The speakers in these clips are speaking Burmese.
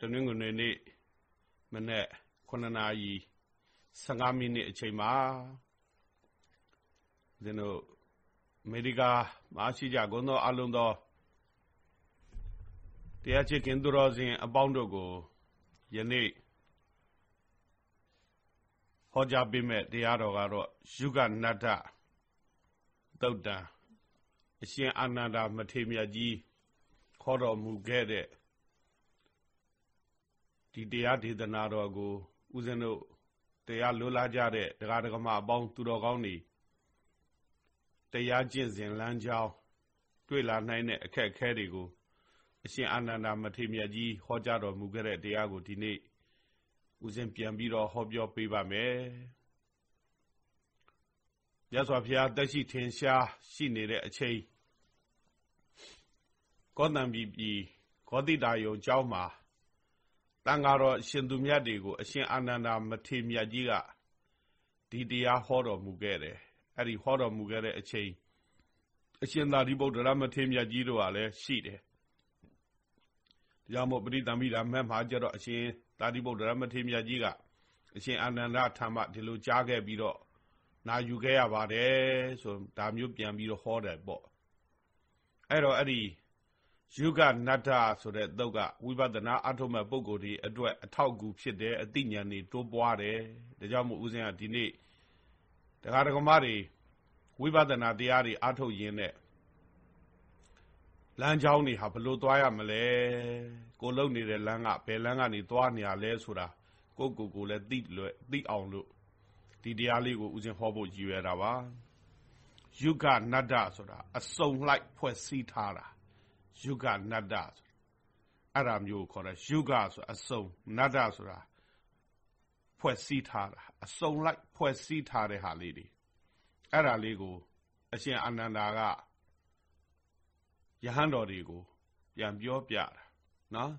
တနင်္ဂနွေနေ့မနေ့9နာရီ15မိနစ်အချိန်မှာဇင်းတို့အမေရိကမှာရှိကြကုန်သောအလုံးသောတရားချစ်ခင်သူတော်စင်အပေါင်းတို့ကိုယနေ့ဟောကြားပေးမဲ့တရားတော်ကတော့ယုဂနတ္တသုတ်တံအရှင်အာနန္ဒာမထေမြတ်ကြီးခေါ်တော်မူခဲ့တဲ့ ဒီတရားဒေသနာတော်ကိုဦးဇင်းတို့တရားလွတ်လာကြတဲ့တရားဓမ္မအပေါင်းသူတော်ကောင်းတွေတရားကျင့်စဉ်လမ်းကြောင်းတွေ့လာနိုင်တဲ့အခက်အခဲတွေကိုအရှင်အာနန္ဒာမထေမြတ်ကြီးဟောကြားတော်မူခဲ့တဲ့တရားကိုဒီနေ့ဦးဇင်းပြန်ပြီးတော့ဟောပြောပေးပါမယ်။မြတ်စွာဘုရားတက်ရှိထင်ရှားရှိနေတဲ့အချိန်ကောသံပြည်ပြည်ဂောတိတာယုံကျောင်းမှာ တန်ဃာတော်ရှင်သူမြတ်တွေကို အရှင်အာနန္ဒာမထေမြတ်ကြီးကဒီတရားဟောတော်မူခဲ့တယ်။အဲ့ဒီဟောတော်မူခဲ့တဲ့အချိန်အရှင်သာရိပုတ္တရာမထေမြတ်ကြီးတို့ကလည်းရှိတယ်။ဒါကြောင့်မို့ပရိသမိတာမဲ့မှာကြတော့အရှင်သာရိပုတ္တရာမထေမြတ်ကြီးကအရှင်အာနန္ဒထံမှဒီလိုကြားခဲ့ပြီးတော့နာယူခဲ့ရပါတယ်ဆိုဒါမျိုးပြန်ပြီးတော့ဟောတယ်ပေါ့။အဲ့တော့အဲ့ဒီ ယုဂနတ္ထဆိုတဲ့သုတ်ကဝိပဿနာအထုမဲ့ပုံကိုယ်ဒီအတွက်အထောက်အကူဖြစ်တယ်အသိဉာဏ်တွေတိုးပွားတယ်ဒါကြောင့်မို့ဦးဇင်းကဒီနေ့တရားဓမ္မတွေဝိပဿနာတရားတွေအထုတ်ရင်းနဲ့လမ်းကြောင်းတွေဟာဘလို့သွားရမလဲကိုလုံနေတဲ့လမ်းကဘယ်လမ်းကနေသွားနေရလဲဆိုတာကိုကိုကိုလည်းသိလွယ်သိအောင်လို့ဒီတရားလေးကိုဦးဇင်းဟောဖို့ရည်ရွယ်တာပါယုဂနတ္တဆိုတာအစုံလိုက်ဖွဲ့စည်းထားတာ ယုဂနတ္တဆိုအဲ့ဒါမျိုးခေါ်တယ်ယုဂဆိုအစုံနတ္တဆိုတာဖွဲ့စည်းထားတာအစုံလိုက်ဖွဲ့စည်းထားတဲ့ဟာလေးတွေအဲ့ဒါလေးကို အရှင်အာနန္ဒာကယဟန်တော်တွေကို ပြန်ပြောပြတာနော်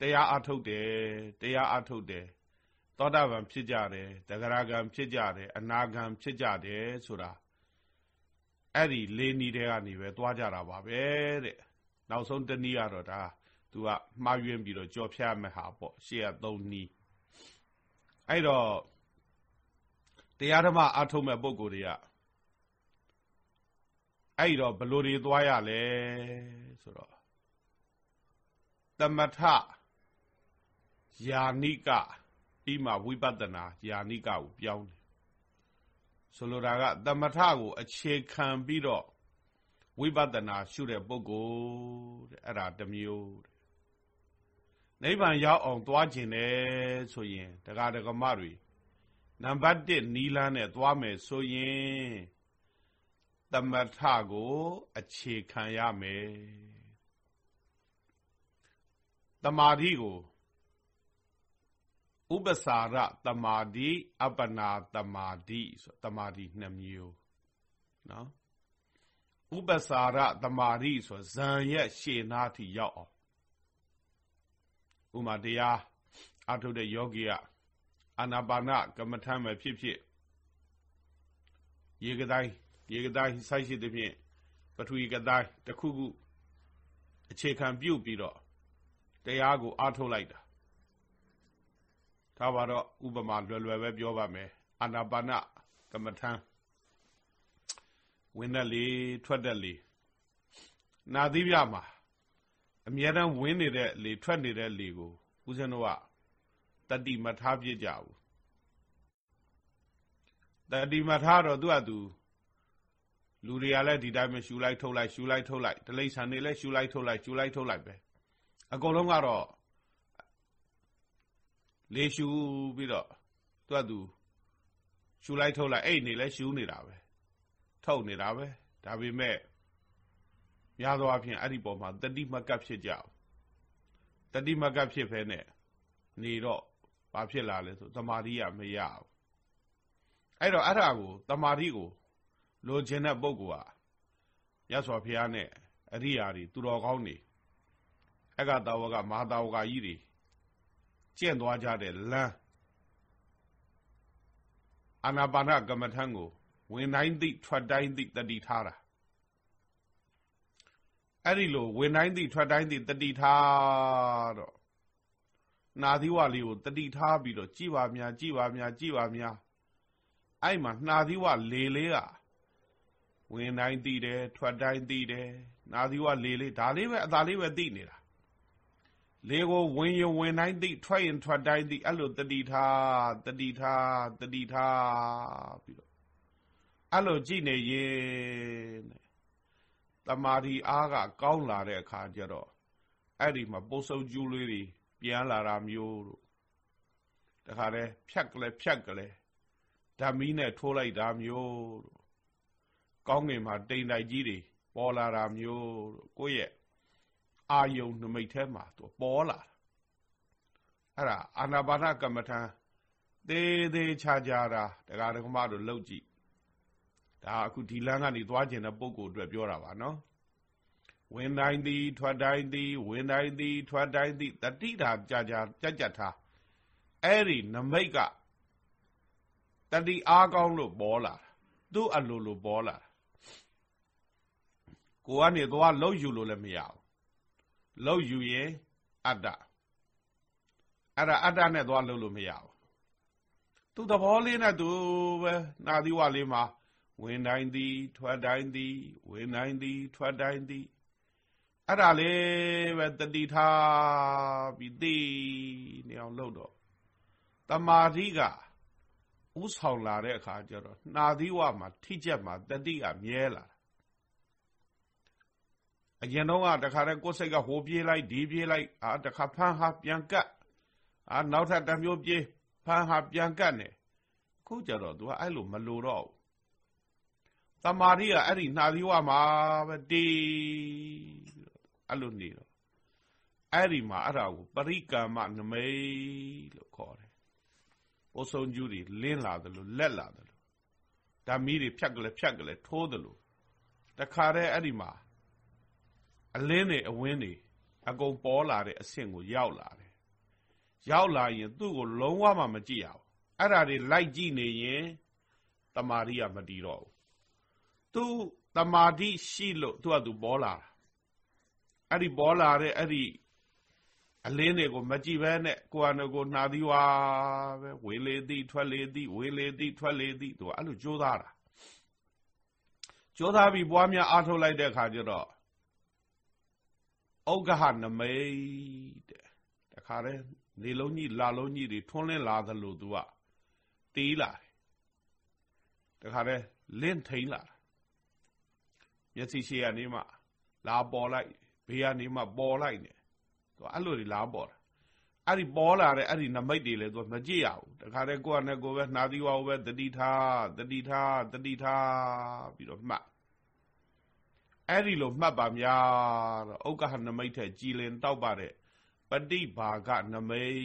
တရားအထုတ်တယ်တရားအထုတ်တယ်သောတာပန်ဖြစ်ကြတယ်တဂရဂံဖြစ်ကြတယ်အနာဂံဖြစ်ကြတယ်ဆိုတာအဲ့ဒီလေးနည်းတွေကနေပဲသွားကြတာပါပဲတဲ့ နောက်ဆုံးတနည်းကတော့ဒါသူကမှားယွင်းပြီးတော့ကြော်ဖြတ်မဲ့ဟာပေါ့ရှေ့ကသုံးနည်းအဲ့တော့တရားဓမ္မအထုတ်မဲ့ပုံကိုယ်တွေကအဲ့တော့ဘလို့တွေသွားရလဲဆိုတော့သမထယာနိကပြီးမှဝိပဿနာယာနိကကိုပြောင်းတယ်ဆိုလိုတာကသမထကိုအခြေခံပြီးတော့ ဝိပဿနာရှုတဲ့ပုဂ္ဂိုလ်တဲ့အဲ့ဒါတစ်မျိုးတဲ့နိဗ္ဗာန်ရောက်အောင်သွားခြင်းတယ်ဆိုရင်တရားဒဂမတွေနံပါတ်1နီလန်းနဲ့သွားမယ်ဆိုရင်သမထကိုအခြေခံရမယ်တမာတိကိုဥပစာရတမာတိအပနာတမာတိဆိုတမာတိနှစ်မျိုးနော် ဥပစာရတမာရိဆိုဇံရဲ့ရှေနာထိရောက်အောင်ဥမာတရားအထုတ်တဲ့ယောဂီကအာနာပါနကမ္မထမ်းပဲဖြစ်ဖြစ်ရေကတိုင်းရေကတိုင်းဆိုက်ရှိတဲ့ဖြင့်ပထဝီကတိုင်းတစ်ခုခုအခြေခံပြုတ်ပြီးတော့တရားကိုအထုတ်လိုက်တာဒါပါတော့ဥပမာလွယ်လွယ်ပဲပြောပါမယ်အာနာပါနကမ္မထမ်း ဝင်တဲ့လေထွက်တဲ့လေနာသီးပြမှာအမြဲတမ်းဝင်နေတဲ့လေထွက်နေတဲ့လေကိုဦးဇင်းတို့ကတတိမထားပြကြဘူးတတိမထားတော့သူ့အတူလူတွေကလည်းဒီတိုင်းပဲရှူလိုက်ထုတ်လိုက်ရှူလိုက်ထုတ်လိုက်တလိษံတွေလည်းရှူလိုက်ထုတ်လိုက်ရှူလိုက်ထုတ်လိုက်ပဲအကုန်လုံးကတော့လေရှူပြီးတော့သူ့အတူရှူလိုက်ထုတ်လိုက်အဲ့နေလဲရှူနေတာပဲ ထုတ်နေတာပဲဒါပေမဲ့များသောအားဖြင့်အဲ့ဒီပေါ်မှာတတိမကပ်ဖြစ်ကြတတိမကပ်ဖြစ်ဖဲနဲ့နေတော့ဘာဖြစ်လာလဲဆိုတမာတိရမရဘူးအဲ့တော့အဲ့ဒါကိုတမာတိကိုလိုချင်တဲ့ပုဂ္ဂိုလ်ဟာရသော်ဖျားနဲ့အရိယာတွေသူတော်ကောင်းတွေအကတာဝကမဟာတာဝကကြီးတွေကျင့်သွားကြတဲ့လမ်းအာနာပါနကမ္မထံကို ဝင်တိုင်းသိထွက်တိုင်းသိတတိထားတာအဲ့ဒီလိုဝင်တိုင်းသိထွက်တိုင်းသိတတိထားတော့နှာသီးဝလေးကိုတတိထားပြီးတော့ကြည်ပါများကြည်ပါများကြည်ပါများအဲ့မှာနှာသီးဝလေလေးကဝင်တိုင်းသိတယ်ထွက်တိုင်းသိတယ်နှာသီးဝလေလေးဒါလေးပဲအသာလေးပဲသိနေတာလေကိုဝင်ရင်ဝင်တိုင်းသိထွက်ရင်ထွက်တိုင်းသိအဲ့လိုတတိထားတတိထားတတိထားပြီးတော့ အဲ့လိုကြည့်နေရင်တမာဒီအားကကောင်းလာတဲ့အခါကျတော့အဲ့ဒီမှာပုတ်ဆုပ်ကျူးလေးတွေပြန်လာတာမျိုးတို့တခါတည်းဖြတ်ကလေးဖြတ်ကလေးဓာမီနဲ့ထိုးလိုက်တာမျိုးတို့ကောင်းငင်မှာတိမ်တိုက်ကြီးတွေပေါ်လာတာမျိုးတို့ကိုယ့်ရဲ့အာယုံနမိတ်ထဲမှာသူပေါ်လာအဲ့ဒါအာနာပါနကမ္မထံသေးသေးချာချာတာတရားဓမ္မတို့လောက်ကြည့် ဒါအခုဒီလမ်းကနေသွားကျင်တဲ့ပုံကိုအတွက်ပြောတာပါနော်ဝင်တိုင်းသည်ထွက်တိုင်းသည်ဝင်တိုင်းသည်ထွက်တိုင်းသည်တတိတာကြာကြာကြက်ကြက်ထားအဲ့ဒီနမိတ်ကတတိအားကောင်းလို့ပေါ်လာသူ့အလိုလိုပေါ်လာကိုကနေသွားလှုပ်ယူလို့လည်းမရဘူးလှုပ်ယူရင်အတ္တအဲ့ဒါအတ္တနဲ့သွားလှုပ်လို့မရဘူးသူသဘောလေးနဲ့သူပဲနာသီဝလေးမှာ ဝင်တိုင်းသည် ထွက်တိုင်းသည် ဝင်တိုင်းသည် ထွက်တိုင်းသည်အဲ့ဒါလေးပဲတတိထားပြီးသိနေအောင်လုပ်တော့တမာတိကဥဆောင်လာတဲ့အခါကျတော့နှာသီးဝမှာထိချက်မှာတတိကမြဲလာအရင်တော့ကတခါတည်းကိုယ်စိတ်ကဟိုပြေးလိုက်ဒီပြေးလိုက်အာတခါဖန်းဟာပြန်ကတ်အာနောက်ထပ်တစ်မျိုးပြေးဖန်းဟာပြန်ကတ်နေခုကျတော့ तू ကအဲ့လိုမလိုတော့ဘူး တမာတိကအဲ့ဒီနှာသီးဝမှာပဲတီးအဲ့လိုနေတော့အဲ့ဒီမှာအဲ့ဒါကိုပရိကမ္မနမိတ်လို့ခေါ်တယ်။အိုဆုံးကျူးတွေလင်းလာတယ်လို့လက်လာတယ်လို့ဓာမီတွေဖြတ်ကလေးဖြတ်ကလေးထိုးတယ်လို့တခါတည်းအဲ့ဒီမှာအလင်းတွေအဝင်းတွေအကုန်ပေါ်လာတဲ့အဆင့်ကိုရောက်လာတယ်။ရောက်လာရင်သူ့ကိုလုံးဝမှမကြည့်ရဘူး။အဲ့ဒါတွေလိုက်ကြည့်နေရင်တမာရီကမတည်တော့ဘူး။ သူတမာတိရှိလို့သူကသူပေါ်လာတာအဲ့ဒီပေါ်လာတဲ့အဲ့ဒီအလင်းတွေကိုမကြည့်ပဲနဲ့ကိုယ်ကကိုနှာသီးဝါပဲဝေလေသည်ထွက်လေသည်ဝေလေသည်ထွက်လေသည်သူကအဲ့လိုကြိုးစားတာကြိုးစားပြီးပွားများအားထုတ်လိုက်တဲ့အခါကျတော့ဩဃဟနမိတ်တဲ့တခါတည်းနေလုံးကြီးလာလုံးကြီးတွေထွန်းလင်းလာသလိုသူကတီးလာတယ်တခါတည်းလင့်ထိန်လာတာ မျက်စိရှိရနေမှလာပေါ်လိုက်ဘေးကနေမှပေါ်လိုက်နေသူအဲ့လိုတွေလာပေါ်တာအဲ့ဒီပေါ်လာတဲ့အဲ့ဒီနမိတ်တွေလည်းသူမကြည့်ရဘူးတခါတည်းကိုယ့်အနေကိုပဲနှာသီးဝါပဲတတိထားတတိထားတတိထားပြီးတော့မှတ်အဲ့ဒီလိုမှတ်ပါများတော့ဥက္ကဟနမိတ်ထက်ကြည်လင်တောက်ပါတဲ့ပฏิဘာကနမိတ်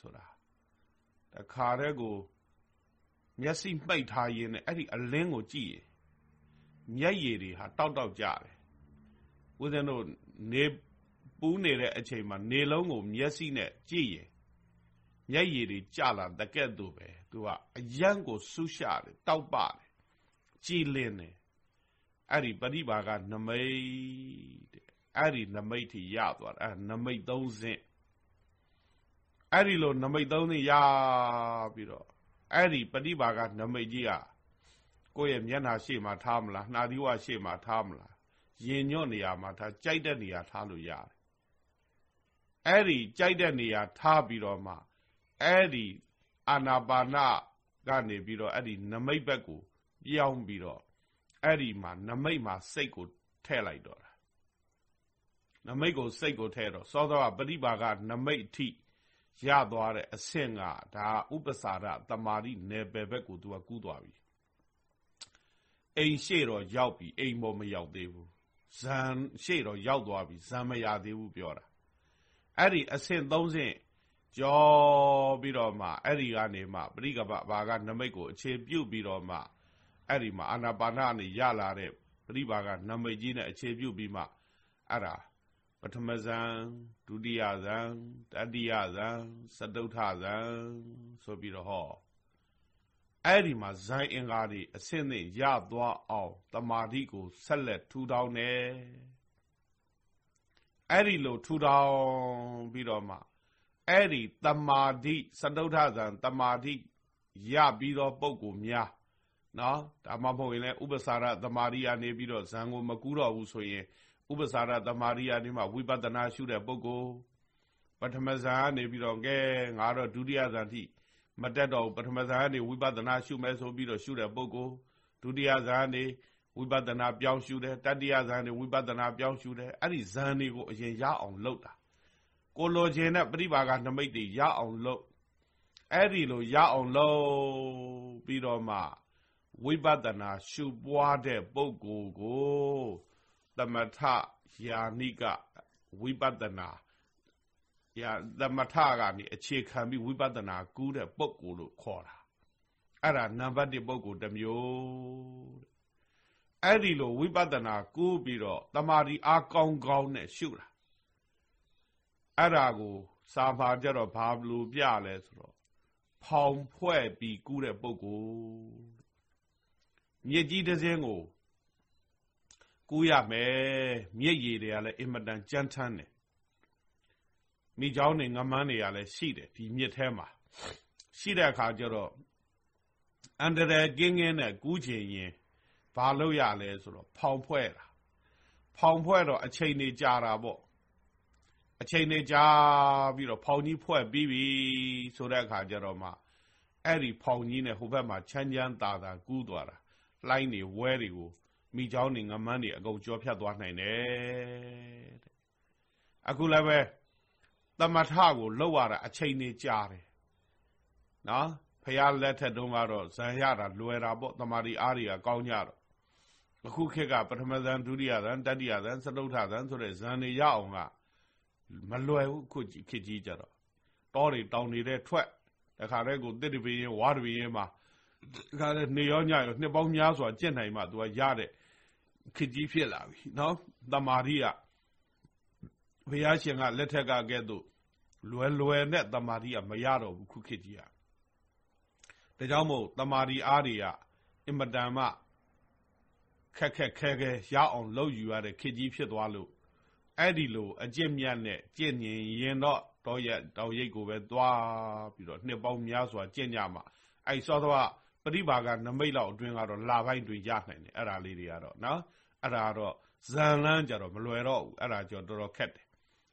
ဆိုတာတခါတည်းကိုမျက်စိမှိတ်ထားရင်အဲ့ဒီအလင်းကိုကြည့်ရင် မျက်ရည်တွေဟာတောက်တောက်ကြတယ်ဦးဇင်းတို့နေပူးနေတဲ့အချိန်မှာနေလုံးကိုမျက်စိနဲ့ကြည့်ရင်မျက်ရည်တွေကျလာတကဲ့သို့ပဲသူကအယံကိုဆူးရှာတယ်တောက်ပတယ်ကြည်လင်းတယ်အဲ့ဒီပရိပါကနမိတ်တဲ့အဲ့ဒီနမိတ်ထိရသွားတာအဲ့နမိတ်သုံးစင်းအဲ့ဒီလိုနမိတ်သုံးစင်းရပြီးတော့အဲ့ဒီပရိပါကနမိတ်ကြီးက ကိုယ့်ရဲ့မျက်နှာရှေ့မှာထားမလားနှာသီးဝရှေ့မှာထားမလားရင်ညွတ်နေရာမှာထားကြိုက်တဲ့နေရာထားလို့ရတယ်အဲ့ဒီကြိုက်တဲ့နေရာထားပြီးတော့မှအဲ့ဒီအာနာပါနကနေပြီးတော့အဲ့ဒီနမိတ်ဘက်ကိုပြောင်းပြီးတော့အဲ့ဒီမှာနမိတ်မှာစိတ်ကိုထည့်လိုက်တော့တာနမိတ်ကိုစိတ်ကိုထည့်တော့သောသောကပရိပါကနမိတ်အထိရသွားတဲ့အဆင့်ကဒါဥပ္ပစာရတမာရိနယ်ပယ်ဘက်ကိုသူကကူးသွားပြီ အိမ်ရှေ့တော့ရောက်ပြီအိမ်ပေါ်မရောက်သေးဘူးဇန်ရှေ့တော့ရောက်သွားပြီဇန်မရသေးဘူးပြောတာအဲ့ဒီအဆင့်၃ဆင့်ကြောပြီးတော့မှအဲ့ဒီကနေမှပရိကပဘာကနမိတ်ကိုအခြေပြုတ်ပြီးတော့မှအဲ့ဒီမှာအာနာပါနကနေရလာတဲ့ပရိပါကနမိတ်ကြီးနဲ့အခြေပြုတ်ပြီးမှအဲ့ဒါပထမဇန်ဒုတိယဇန်တတိယဇန်စတုထဇန်ဆိုပြီးတော့ဟော အဲ့ဒီမှာဇိုင်းအင်္ဂါတွေအစင်းနဲ့ရသွားအောင်တမာတိကိုဆက်လက်ထူထောင်တယ်အဲ့ဒီလိုထူထောင်ပြီးတော့မှအဲ့ဒီတမာတိစတုထဇံတမာတိရပြီးတော့ပုဂ္ဂိုလ်များနော်ဒါမှမဟုတ်ရင်လည်းဥပ္ပစာရတမာရိယာနေပြီးတော့ဇံကိုမကူးတော့ဘူးဆိုရင်ဥပ္ပစာရတမာရိယာနေမှာဝိပဿနာရှုတဲ့ပုဂ္ဂိုလ်ပထမဇံကနေပြီးတော့ကဲငါတော့ဒုတိယဇံထိ မတက်တော့ပထမဇာကနေဝိပဿနာရှုမယ်ဆိုပြီးတော့ရှုတဲ့ပုဂ္ဂိုလ်ဒုတိယဇာနေဝိပဿနာပြောင်းရှုတယ်တတိယဇာနေဝိပဿနာပြောင်းရှုတယ်အဲ့ဒီဇန်တွေကိုအရင်ရအောင်လုပ်တာကိုလိုချင်တဲ့ပြိပါကနမိတ်တွေရအောင်လုပ်အဲ့ဒီလိုရအောင်လုပ်ပြီးတော့မှဝိပဿနာရှုပွားတဲ့ပုဂ္ဂိုလ်ကို သမထယာနိကဝိပဿနာရာ သမထကနေအခြေခံပြီးဝိပဿနာကူးတဲ့ပုဂ္ဂိုလ်လို့ခေါ်တာအဲ့ဒါနံပါတ်1ပုဂ္ဂိုလ်တစ်မျိုးအဲ့ဒီလိုဝိပဿနာကူးပြီးတော့တမာရီအားကောင်းကောင်းနဲ့ရှုတာအဲ့ဒါကိုစာပါကြတော့ဘာလို့ပြလဲဆိုတော့ဖောင်ဖွဲ့ပြီးကူးတဲ့ပုဂ္ဂိုလ်မြစ်ကြီးတစ်စင်းကိုကူးရမယ်မြစ်ရည်တွေကလည်းအင်မတန်ကြမ်းထမ်းတယ် မိเจ้าနေငမန်းတွေကလည်းရှိတယ်ဒီမြစ်ထဲမှာရှိတဲ့အခါကျတော့အန္တရာယ်ကင်းကင်းနဲ့ကူးချင်ရင်ဘာလုပ်ရလဲဆိုတော့ဖောင်ဖွဲ့တာဖောင်ဖွဲ့တော့အချိန်နေကြာတာပေါ့အချိန်နေကြာပြီးတော့ဖောင်ကြီးဖွဲ့ပြီးပြီဆိုတဲ့အခါကျတော့မှအဲ့ဒီဖောင်ကြီးနဲ့ဟိုဘက်မှာချမ်းချမ်းသာသာကူးသွားတာလှိုင်းနေဝဲတွေကိုမိเจ้าနေငမန်းတွေအကုန်ကြောဖြတ်သွားနိုင်တယ်အခုလည်းပဲ သမထကိုလောက်ရတာအချိန်နေကြာတယ်နော်ဖះလက်ထက်တုန်းကတော့ဇံရတာလွယ်တာပေါ့တမာရီအားတွေကကောင်းကြတော့အခုခေတ်ကပထမဇန်ဒုတိယဇန်တတိယဇန်စတုထဇန်ဆိုတဲ့ဇန်တွေရအောင်ကမလွယ်ဘူးခုခေတ်ကြီးကြတော့တောတွေတောင်နေတဲ့ထွက်တခါတည်းကိုတစ်တပင်းရင်ဝါတပင်းရင်မှာတခါတည်းနေရောညရောနှစ်ပေါင်းများစွာကျင့်နိုင်မှ तू ကရတဲ့ခေတ်ကြီးဖြစ်လာပြီနော်တမာရီကဘုရားရှင်ကလက်ထက်ကကဲ့သို့ လွယ်လွယ်နဲ့တမာတိကမရတော့ဘူးခုခေတ်ကြီးကဒါကြောင့်မို့တမာတိအားတွေကအင်မတန်မှခက်ခက်ခဲခဲရအောင်လုပ်ယူရတဲ့ခေတ်ကြီးဖြစ်သွားလို့အဲ့ဒီလိုအကျင့်မြတ်နဲ့ကျင့်ရင်ရင်တော့တော်ရတော်ရိတ်ကိုပဲသွားပြီးတော့နှစ်ပေါင်းများစွာကျင့်ကြမှာအဲ့စောသောပရိပါကနမိတ်လောက်အတွင်းကတော့လာပိုင်းတွင်ရနိုင်တယ်အဲ့ဒါလေးတွေကတော့နော်အဲ့ဒါတော့ဇန်လန်းကြတော့မလွယ်တော့ဘူးအဲ့ဒါကြောတော်တော်ခက်တယ်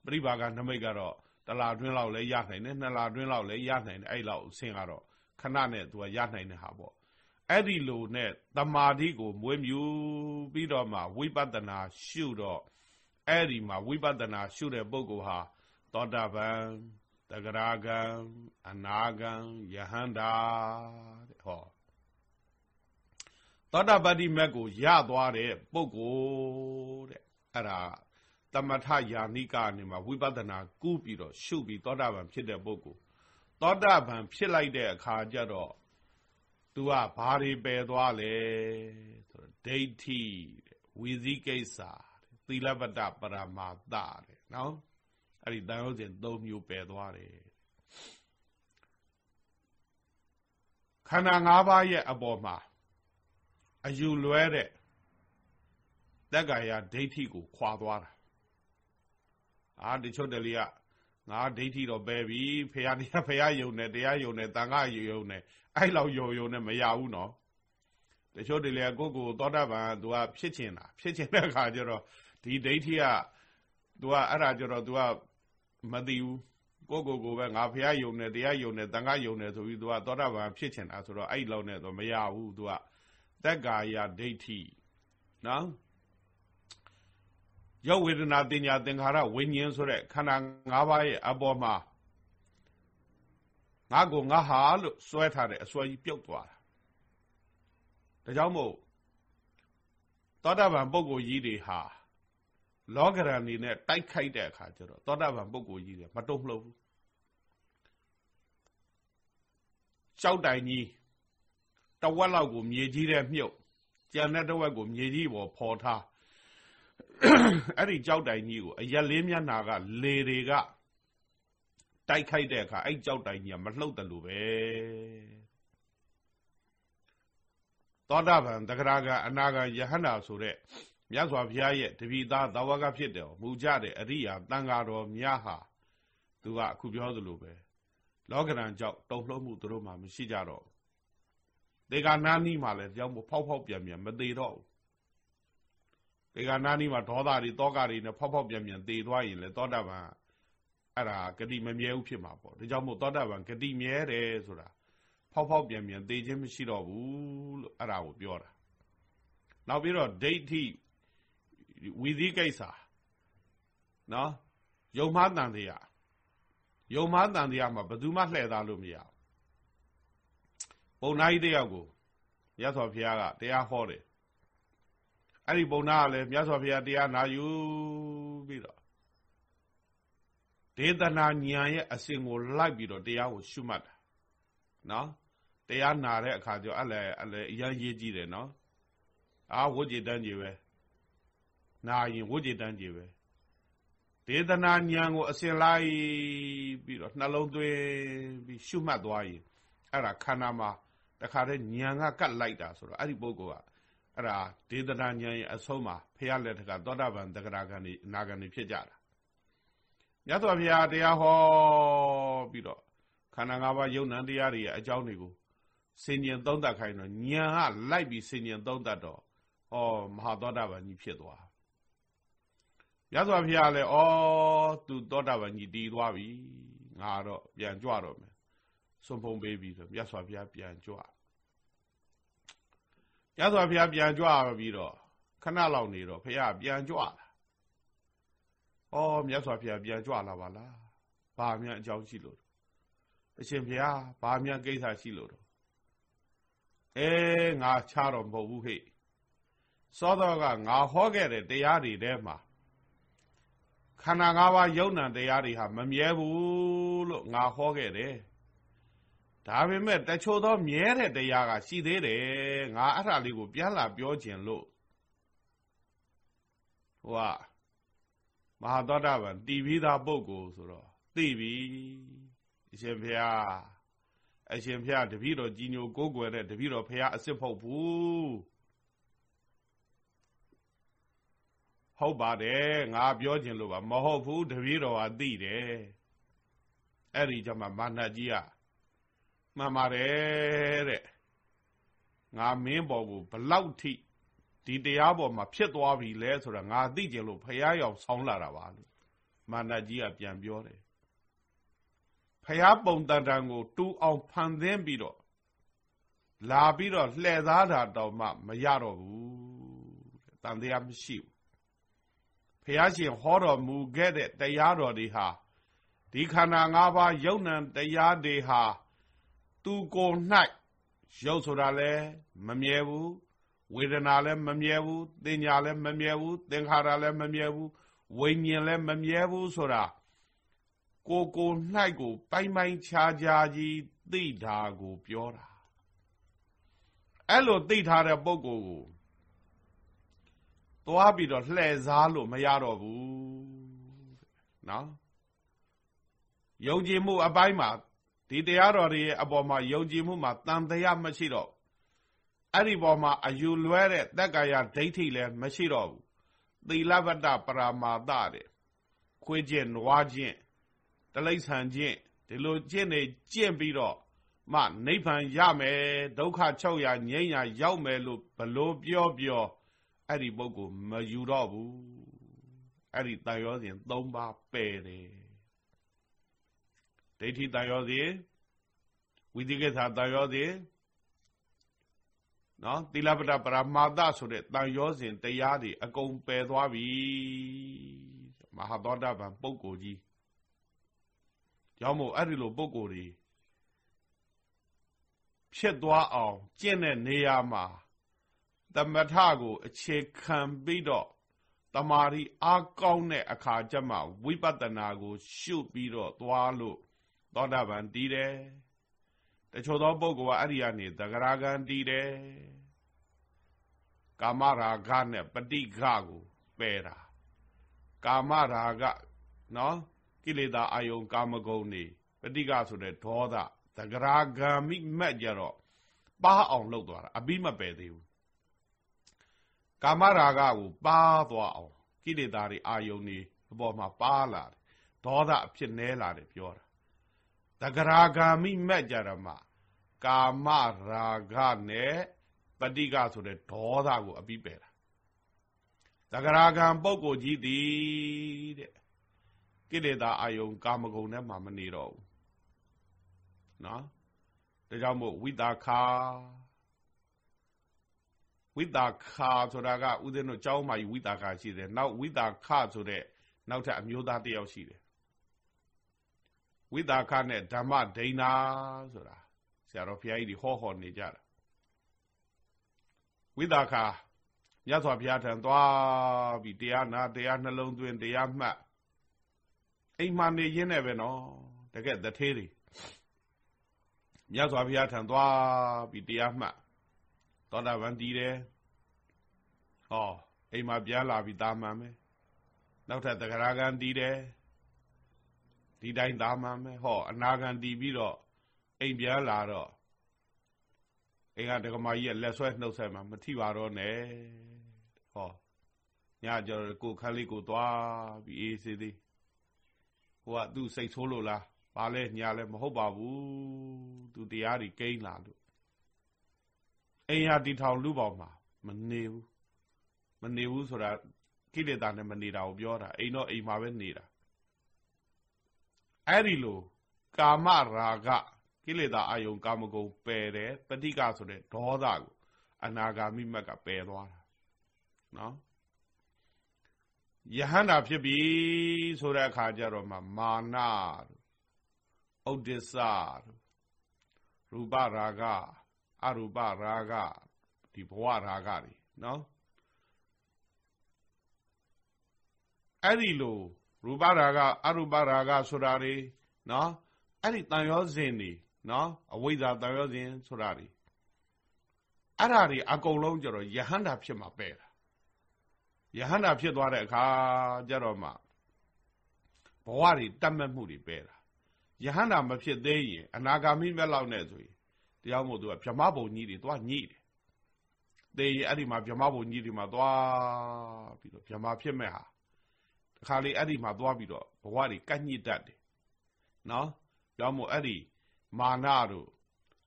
ပရိပါကနမိတ်ကတော့ တလာတွင်းလောက်လည်းရနိုင်တယ်နှစ်လာတွင်းလောက်လည်းရနိုင်တယ်အဲ့လောက်အဆင့်ကတော့ခဏနဲ့သူကရနိုင်တဲ့ဟာပေါ့အဲ့ဒီလိုနဲ့တမာတိကိုမွေးမြူပြီးတော့မှဝိပဿနာရှုတော့အဲ့ဒီမှာဝိပဿနာရှုတဲ့ပုဂ္ဂိုလ်ဟာသောတာပန်တဂရဂံအနာဂံယဟန္တာတဲ့ဟောသောတာပတိမက်ကိုရသွားတဲ့ပုဂ္ဂိုလ်တဲ့အဲ့ဒါ သမထယာနိကနေမှာဝိပဿနာကူးပြီးတော့ရှုပြီးသောတာပန်ဖြစ်တဲ့ပုဂ္ဂိုလ်သောတာပန်ဖြစ်လိုက်တဲ့အခါကျတော့ तू ကဘာတွေပယ်သွားလဲဆိုတော့ဒိဋ္ဌိဝီဇိကိစ္စသီလပတ္တပရမာသတဲ့နော်အဲ့ဒီတန်ရုပ်စဉ်၃မျိုးပယ်သွားတယ်ခန္ဓာ၅ပါးရဲ့အပေါ်မှာအယူလွဲတဲ့တက္ကာယဒိဋ္ဌိကိုခွာသွားတာ အာတချို့တလေကငါဒိဋ္ဌိတော့ပဲပြီဖရာတရားဖရာယုံနဲ့တရားယုံနဲ့တန်ခါယုံနဲ့အဲ့လောက်ယုံယုံနဲ့မရဘူးနော်တချို့တလေကကိုကိုသောတာပန်သူကဖြစ်ချင်တာဖြစ်ချင်တဲ့အခါကျတော့ဒီဒိဋ္ဌိကသူကအဲ့ဒါကျတော့သူကမသိဘူးကိုကိုကိုပဲငါဖရာယုံနဲ့တရားယုံနဲ့တန်ခါယုံနဲ့ဆိုပြီးသူကသောတာပန်ဖြစ်ချင်တာဆိုတော့အဲ့လောက်နဲ့တော့မရဘူးသူကသက်ကာယဒိဋ္ဌိနော် ရုပ်ဝေဒနာတင်ညာသင်္ခါရဝိညာဉ်ဆိုတဲ့ခန္ဓာ၅ပါးရဲ့အပေါ်မှာငါကိုငါဟာလို့စွဲထားတဲ့အစွဲကြီးပြုတ်သွားတာဒါကြောင့်မို့သောတာပန်ပုဂ္ဂိုလ်ကြီးတွေဟာလောကရန်နေနဲ့တိုက်ခိုက်တဲ့အခါကျတော့သောတာပန်ပုဂ္ဂိုလ်ကြီးတွေမတုံ့လှုပ်ဘူးကြောက်တိုင်ကြီးတဝက်လောက်ကိုမြေကြီးတဲ့မြုပ်ကြံတဲ့တဝက်ကိုမြေကြီးပေါ်ဖော်ထား အဲ့ဒီကြောက်တိုင်ကြီးကိုအရက်လေးမျက်နာကလေတွေကတိုက်ခိုက်တဲ့အခါအဲ့ကြောက်တိုင်ကြီးကမလှုပ်တယ်လို့ပဲသောတာပန်တဂရကအနာဂယဟန္တာဆိုတဲ့မြတ်စွာဘုရားရဲ့တပိသားသဝကဖြစ်တယ်မူကြတဲ့အရိယာတန်ဃာတော်များဟာသူကအခုပြောသလိုပဲလောကရန်ကြောင့်တုံ့လှုပ်မှုသူတို့မှမရှိကြတော့ဒေဂာနာနီမှလည်းကြောင့်ဖောက်ဖောက်ပြန်ပြန်မသေးတော့ဘူး ဒေဂာနာနီမှဒေါသတွေတောကတွေနဲ့ဖောက်ဖောက်ပြန်ပြန်သေသွားရင်လေသောတာပန်အဲ့ဒါဂတိမမြဲဘူးဖြစ်မှာပေါ့ဒါကြောင့်မို့သောတာပန်ဂတိမြဲတယ်ဆိုတာဖောက်ဖောက်ပြန်ပြန်သေခြင်းမရှိတော့ဘူးလို့အဲ့ဒါကိုပြောတာနောက်ပြီးတော့ဒိဋ္ဌိဝီသီကိစ္စနော်ယုံမှားတန်တရားယုံမှားတန်တရားမှာဘယ်သူမှလှည့်သားလို့မရဘူးပုံနာကြီးတယောက်ကိုမြတ်စွာဘုရားကတရားဟောတယ် အဲ့ဒီပုံနာကလည်းမြတ်စွာဘုရားတရားနာယူပြီးတော့ဒေသနာဉာဏ်ရဲ့အစဉ်ကိုလိုက်ပြီးတော့တရားကိုရှုမှတ်တာနော်တရားနာတဲ့အခါကျတော့အဲ့လေအဲ့လေအရင်ရေးကြည့်တယ်နော်အာဝိจิတန်းကြီးပဲနာရင်ဝိจิတန်းကြီးပဲဒေသနာဉာဏ်ကိုအစဉ်လိုက်ပြီးတော့နှလုံးသွင်းပြီးရှုမှတ်သွားရင်အဲ့ဒါခန္ဓာမှာတခါတည်းဉာဏ်ကကတ်လိုက်တာဆိုတော့အဲ့ဒီပုဂ္ဂိုလ်က အဲ့ဒါဒေသနာဉာဏ်ရဲ့အဆုံးမှာဖះလက်ထကသောတာပန်တဂရဂန်ဒီအနာဂန်ဒီဖြစ်ကြတာမြတ်စွာဘုရားတရားဟောပြီးတော့ခန္ဓာ၅ပါးယုံနံတရားတွေရဲ့အကြောင်းတွေကိုစင်ញင်သုံးသပ်ခိုင်းတော့ဉာဏ်ကလိုက်ပြီးစင်ញင်သုံးသပ်တော့ဩမဟာသောတာပန်ကြီးဖြစ်သွားမြတ်စွာဘုရားလည်းဩသူသောတာပန်ကြီးတည်သွားပြီငါတော့ပြန်ကြွတော့မယ်စွန့်ဖုံးပေးပြီးတော့မြတ်စွာဘုရားပြန်ကြွ မြတ်စွာဘုရားပြန်ကြွပြီးတော့ခဏလောက်နေတော့ဘုရားပြန်ကြွလာဩမြတ်စွာဘုရားပြန်ကြွလာပါလားဘာမှအကြောင်းရှိလို့အရှင်ဘုရားဘာမှကိစ္စရှိလို့တော့အဲငါချတော့မဟုတ်ဘူးဟဲ့စောတော့ကငါဟောခဲ့တဲ့တရားတွေထဲမှာခန္ဓာ၅ပါးယုံ nant တရားတွေဟာမမြဲဘူးလို့ငါဟောခဲ့တယ် ဒါပေမဲ့တချို့သောမြဲတဲ့တရားကရှိသေးတယ်ငါအဲ့ဒါလေးကိုပြန်လာပြောခြင်းလို့ဟိုကမဟာသောတာပန်တည်ပြီးသားပုဂ္ဂိုလ်ဆိုတော့သိပြီအရှင်ဘုရားအရှင်ဘုရားတပည့်တော်ကြီးညိုကိုးကွယ်တဲ့တပည့်တော်ဘုရားအစ်စ်ဖို့ဘူးဟုတ်ပါတယ်ငါပြောခြင်းလို့ပါမဟုတ်ဘူးတပည့်တော်ဟာသိတယ်အဲ့ဒီကြမှာမာနကြီးက မှန်ပါတယ်တဲ့ငါမင်းပေါ်ကိုဘလောက်ထိဒီတရားပေါ်မှာဖြစ်သွားပြီလဲဆိုတာငါသိကြလို့ဖះရောက်ဆောင်းလာတာပါလို့မာနကြီးကပြန်ပြောတယ်ဖះပုံတန်တန်ကို တူအောင်ဖန်သင်းပြီးတော့လာပြီးတော့လှည့်သားတာတော့မှမရတော့ဘူးတန်တရားမရှိဘူးဖះရှင်ဟောတော်မူခဲ့တဲ့တရားတော်တွေဟာဒီခန္ဓာ၅ပါးယုံ nant တရားတွေဟာ သူကိုယ်၌ရုပ်ဆိုတာလည်းမမြဲဘူးဝေဒနာလည်းမမြဲဘူးသင်ညာလည်းမမြဲဘူးသင်္ခါရလည်းမမြဲဘူးဝိညာဉ်လည်းမမြဲဘူးဆိုတာကိုကို၌ကို ပိုင်ပိုင်ခြားခြားကြီးသိတာကိုပြောတာအဲ့လိုသိထားတဲ့ပုဂ္ဂိုလ်ကိုသွားပြီးတော့လှည့်စားလို့မရတော့ဘူးနော်ယုံကြည်မှုအပိုင်းမှာ ဒီတရားတော်တွေရဲ့အပေါ်မှာယုံကြည်မှုမှာတန်တရားမရှိတော့အဲ့ဒီပေါ်မှာအယူလွဲတဲ့တက်ကာယဒိဋ္ဌိလည်းမရှိတော့ဘူးသီလဗတ္တပရာမာသတဲ့ခွေးကျင့်နွားကျင့်တလိษံကျင့်ဒီလိုကျင့်နေကျင့်ပြီးတော့မှနိဗ္ဗာန်ရမယ်ဒုက္ခချုပ်ရငြိမ်းရရောက်မယ်လို့ဘလို့ပြောပြောအဲ့ဒီပုဂ္ဂိုလ်မယူတော့ဘူးအဲ့ဒီတန်ရောစဉ်၃ပါးပယ်တယ် ဒိဋ္ဌိတန်ရောစဉ်ဝိသိကိစ္စတန်ရောစဉ်နော်သီလပဒပရမာသဆိုတဲ့တန်ရောစဉ်တရားတွေအကုန်ပယ်သွားပြီမဟာသောတာပန်ပုဂ္ဂိုလ်ကြီးကြောင့်မို့အဲ့ဒီလိုပုဂ္ဂိုလ်တွေဖြစ်သွားအောင်ကျင့်တဲ့နေရာမှာတမထကို အခြေခံပြီးတော့တမာရီအားကောင်းတဲ့အခါကျမှဝိပဿနာကို ရှုပြီးတော့သွားလို့ သောတာပန်တည်တယ်တချို့သောပုဂ္ဂိုလ်ကအဲ့ဒီကနေသဂရာဂံတည်တယ်ကာမရာဂနဲ့ပฏิဃကိုပယ်တာကာမရာဂနော်ကိလေသာအာယုံကာမဂုဏ်နေပฏิဃဆိုတဲ့ဒေါသသဂရာဂံမိမက်ကြတော့ပါအောင်လုပ်သွားတာအပြီးမပယ်သေးဘူးကာမရာဂကိုပါသွားအောင်ကိလေသာတွေအာယုံနေအပေါ်မှာပါလာတယ်ဒေါသအဖြစ်နဲလာတယ်ပြောတာ တဂရာဂာမိမက်ကြရမှာကာမရာဂနဲ့ပဋိကဆိုတဲ့ဒေါသကိုအပြီးပယ်တာတဂရာဂံပုဂ္ဂိုလ်ကြီးသည်တဲ့ကိလေသာအာယုံကာမဂုဏ်နဲ့မှမနေတော့ဘူးနော်ဒါကြောင့်မို့ဝိတာခာဝိတာခာဆိုတာကဥဒင်းတို့ကျောင်းမှာယူဝိတာခာရှိတယ်နောက်ဝိတာခဆိုတဲ့နောက်ထပ်အမျိုးသားတစ်ယောက်ရှိတယ် ဝိတာခနဲ့ဓမ္မဒိဏဆိုတာဆရာတော်ဘုရားကြီးဟောဟောနေကြတာဝိတာခမြတ်စွာဘုရားထံသွားပြီးတရားနာတရားနှလုံးသွင်းတရားမှတ်အိမ်မှာနေရင်းနဲ့ပဲနော်တကယ်တထေးတွေမြတ်စွာဘုရားထံသွားပြီးတရားမှတ်သောတာပန်တည်တယ်ဟောအိမ်မှာပြန်လာပြီးတာမှန်မယ်နောက်ထပ်တဂရဂံတည်တယ် ဒီတိုင်းတာမှန်မယ်ဟောအနာဂံတည်ပြီးတော့အိမ်ပြန်လာတော့အိမ်ကဒကမာကြီးကလက်ဆွဲနှုတ်ဆက်မှာမထိပါတော့နဲ့ဟောညကျတော့ကိုခန်းလေးကိုသွားပြီးအေးစေးသေးဟိုကသူ့စိတ်ဆိုးလို့လားဘာလဲညာလဲမဟုတ်ပါဘူးသူတရားကြီးကိန်းလာလို့အိမ်ဟာတီထောင်လူပေါမှာမနေဘူးမနေဘူးဆိုတာကိလေသာနဲ့မနေတာကိုပြောတာအိမ်တော့အိမ်မှာပဲနေတာ အဲ့ဒီလိုကာမရာဂကိလေသာအယုံကာမဂုဏ်ပယ်တယ်ပဋိကဆိုတဲ့ဒေါသကိုအနာဂါမိမက်ကပယ်သွားတာနော်ယဟန္တာဖြစ်ပြီဆိုတဲ့အခါကျတော့မှမာနဥဒိစ္စရူပရာဂအရူပရာဂဒီဘဝရာဂတွေနော်အဲ့ဒီလို ရူပရာဂအရူပရာဂဆိုတာတွေနော်အဲ့ဒီတန်ရောစဉ်တွေနော်အဝိဇ္ဇာတန်ရောစဉ်ဆိုတာတွေအဲ့ဓာတွေအကုန်လုံးကျတော့ယဟန္တာဖြစ်မှာပဲတာယဟန္တာဖြစ်သွားတဲ့အခါကျတော့မှဘဝတွေတတ်မှတ်မှုတွေပဲတာယဟန္တာမဖြစ်သေးရင်အနာဂါမိမဲ့လောက်နဲ့ဆိုရင်တရားမို့သူကဗြဟ္မဘုံကြီးတွေသွားညှိတယ်သေရင်အဲ့ဒီမှာဗြဟ္မဘုံကြီးတွေမှာသွားပြီးတော့ဗြဟ္မာဖြစ်မဲ့ဟာ တခါလေအဲ့ဒီမှာသွားပြီးတော့ဘဝတွေကန့်ညစ်တတ်တယ်နော်ကြောင့်မို့အဲ့ဒီမာနတို့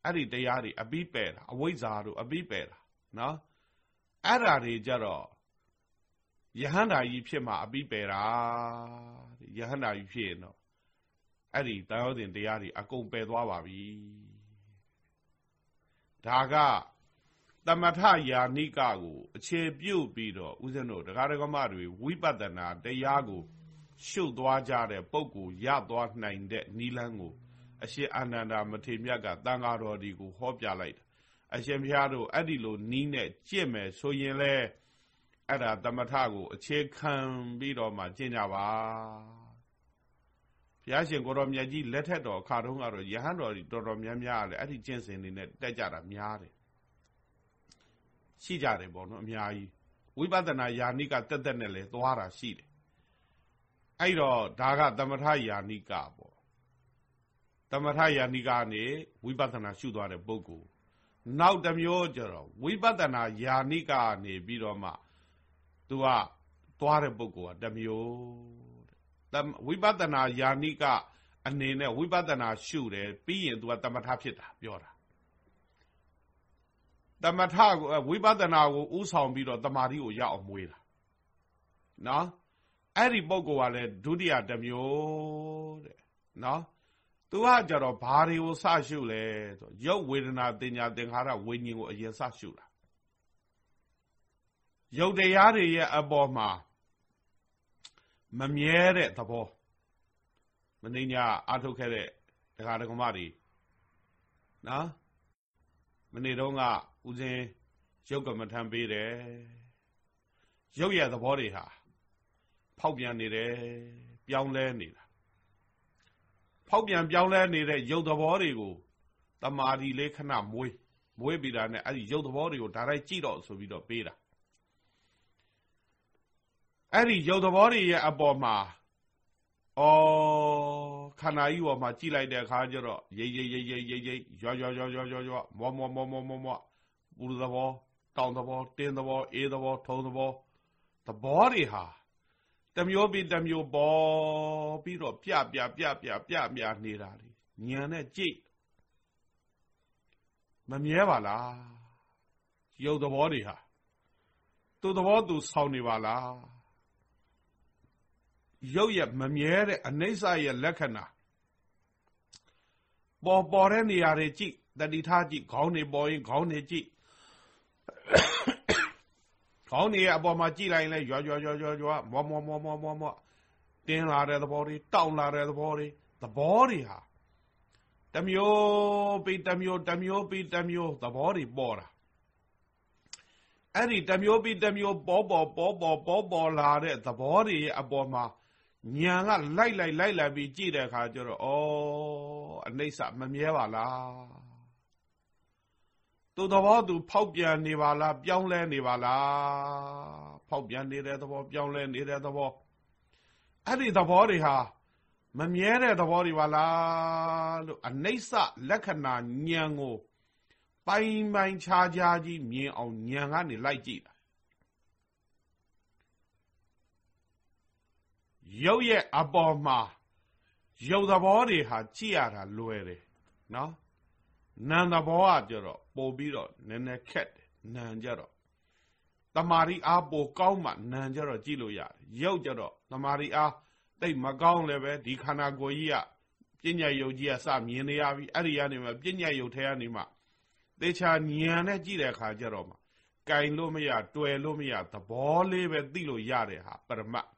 အဲ့ဒီတရားတွေအပြီးပယ်တာအဝိဇ္ဇာတို့အပြီးပယ်တာနော်အဲ့ဓာတွေကြတော့ယဟန္တာကြီးဖြစ်မှာအပြီးပယ်တာယဟန္တာကြီးဖြစ်ရင်တော့အဲ့ဒီတာယောဇဉ်တရားတွေအကုန်ပယ်သွားပါပြီဒါက သမထယာနိကကို အခြေပြုတ်ပြီးတော့ဦးဇင်းတို့တရားဓမ္မတွေဝိပဿနာတရားကို ရှုပ်သွားကြတဲ့ပုံကိုရသွားနိုင်တဲ့နိလန်းကိုအရှင်အာနန္ဒာမထေမြတ်ကတန်ဃာတော်ဒီကိုဟောပြလိုက်တာအရှင်ဘုရားတို့အဲ့ဒီလိုနီးနဲ့ကြင့်မယ်ဆိုရင်လဲအဲ့ဒါသမထကို အခြေခံပြီးတော့မှကျင့်ကြပါဘုရားရှင်ကိုတော်မြတ်ကြီးလက်ထက်တော်အခါတုန်းကတော့ယဟန်တော်ကြီးတော်တော်များများလည်းအဲ့ဒီကျင့်စဉ်တွေနဲ့တက်ကြတာများတယ် ရှိကြတယ်ပေါ့နော်အများကြီးဝိပဿနာယာနိကတက်တက်နဲ့လဲသွားတာရှိတယ်အဲ့တော့ဒါကသမထယာနိကပေါ့သမထယာနိကနေဝိပဿနာရှုသွားတဲ့ပုဂ္ဂိုလ်နောက်တစ်မျိုးကျတော့ဝိပဿနာယာနိကနေပြီးတော့မှသူကသွားတဲ့ပုဂ္ဂိုလ်ကတစ်မျိုးတဲ့ဝိပဿနာယာနိကအနေနဲ့ဝိပဿနာရှုတယ်ပြီးရင်သူကသမထဖြစ်တာပြောတာ တမထကိုဝိပဿနာကိုဥဆောင်ပြီးတော့တမာတိကိုရအောင်မွေးတာနော်အဲ့ဒီပုံကောကလည်းဒုတိယတစ်မျိုးတဲ့နော်သူကကြတော့ဘာတွေကိုစရှုလဲဆိုရုပ်ဝေဒနာတင်ညာသင်္ခါရဝိညာဉ်ကိုအရင်စရှုတာရုပ်တရားတွေရဲ့အပေါ်မှာမမြဲတဲ့သဘောမင်းညာအာထုတ်ခဲ့တဲ့ဒကာဒကမတွေနော်မနေ့တုန်းက ဦးစင်းရုပ်ကမထမ်းပေးတယ်ရုပ်ရဲ့သဘောတွေဟာဖောက်ပြန်နေတယ်ပြောင်းလဲနေတာဖောက်ပြန်ပြောင်းလဲနေတဲ့ရုပ်သဘောတွေကိုတမာဒီလေးခဏမွေးမွေးပြီးတာနဲ့အဲ့ဒီရုပ်သဘောတွေကိုဒါလိုက်ကြည့်တော့ဆိုပြီးတော့ပေးတာအဲ့ဒီရုပ်သဘောတွေရဲ့အပေါ်မှာအော်ခန္ဓာကြီးပေါ်မှာကြည့်လိုက်တဲ့အခါကျတော့ရိပ်ရိပ်ရိပ်ရိပ်ရိပ်ရိပ်ရွရွရွရွရွရွမောမောမောမောမောမော ပူသဘောတောင်သဘောတင်းသဘောအေးသဘောထုံသဘောသဘောတွေဟာတမျိုးပြီးတမျိုးပေါ်ပြီးတော့ပြပြပြပြပြပြနေတာလေညံနဲ့ကြိတ်မမြဲပါလားရုပ်သဘောတွေဟာသူသဘောသူဆောင်းနေပါလားရုပ်ရဲ့မမြဲတဲ့အနိစ္စရဲ့လက္ခဏာပေါ်ပေါ်တဲ့နေရာတွေကြည့်တတိထားကြည့်ခေါင်းနေပေါ်ရင်ခေါင်းနေကြည့် ခေါင်းနေရဲ့အပေါ်မှာကြည့်လိုက်လဲရွာရွာရွာရွာရွာမောမောမောမောမောမောတင်းလာတဲ့သဘောတွေတောင့်လာတဲ့သဘောတွေသဘောတွေဟာတမျိုးပြီးတမျိုးတမျိုးပြီးတမျိုးသဘောတွေပေါ်တာအဲ့ဒီတမျိုးပြီးတမျိုးပေါ်ပေါ်ပေါ်ပေါ်ပေါ်ပေါ်လာတဲ့သဘောတွေရဲ့အပေါ်မှာညာကလိုက်လိုက်လိုက်လိုက်ပြီးကြည့်တဲ့အခါကျတော့ဩအနိစ္စမမြဲပါလား သူသဘောသူ ဖောက်ပြန်နေပါလားပြောင်းလဲနေပါလားဖောက်ပြန်နေတဲ့သဘောပြောင်းလဲနေတဲ့သဘောအဲ့ဒီသဘောတွေဟာမမြဲတဲ့သဘောတွေပါလားလို့အနိစ္စလက္ခဏာဉာဏ်ကိုပိုင်ပိုင်ခြားခြားကြီးမြင်အောင်ဉာဏ်ကနေလိုက်ကြည့်တာရုပ်ရဲ့အပေါ်မှာရုပ်သဘောတွေဟာကြည့်ရတာလွယ်တယ်နော် နာမ်သဘောကကြတော့ပို့ပြီးတော့နည်းနည်းခက်တယ်နာမ်ကြတော့တမာရီအားပိုကောင်းမှနာမ်ကြတော့ကြည့်လို့ရတယ်ရုပ်ကြတော့တမာရီအားတိတ်မကောင်းလည်းပဲဒီခန္ဓာကိုယ်ကြီးကပညာယုတ်ကြီးကစမြင်နေရပြီအဲ့ဒီကနေမှပညာယုတ်ထဲကနေမှသေချာဉာဏ်နဲ့ကြည့်တဲ့အခါကျတော့မှကင်လို့မရတွယ်လို့မရသဘောလေးပဲသိလို့ရတဲ့ဟာပရမတ်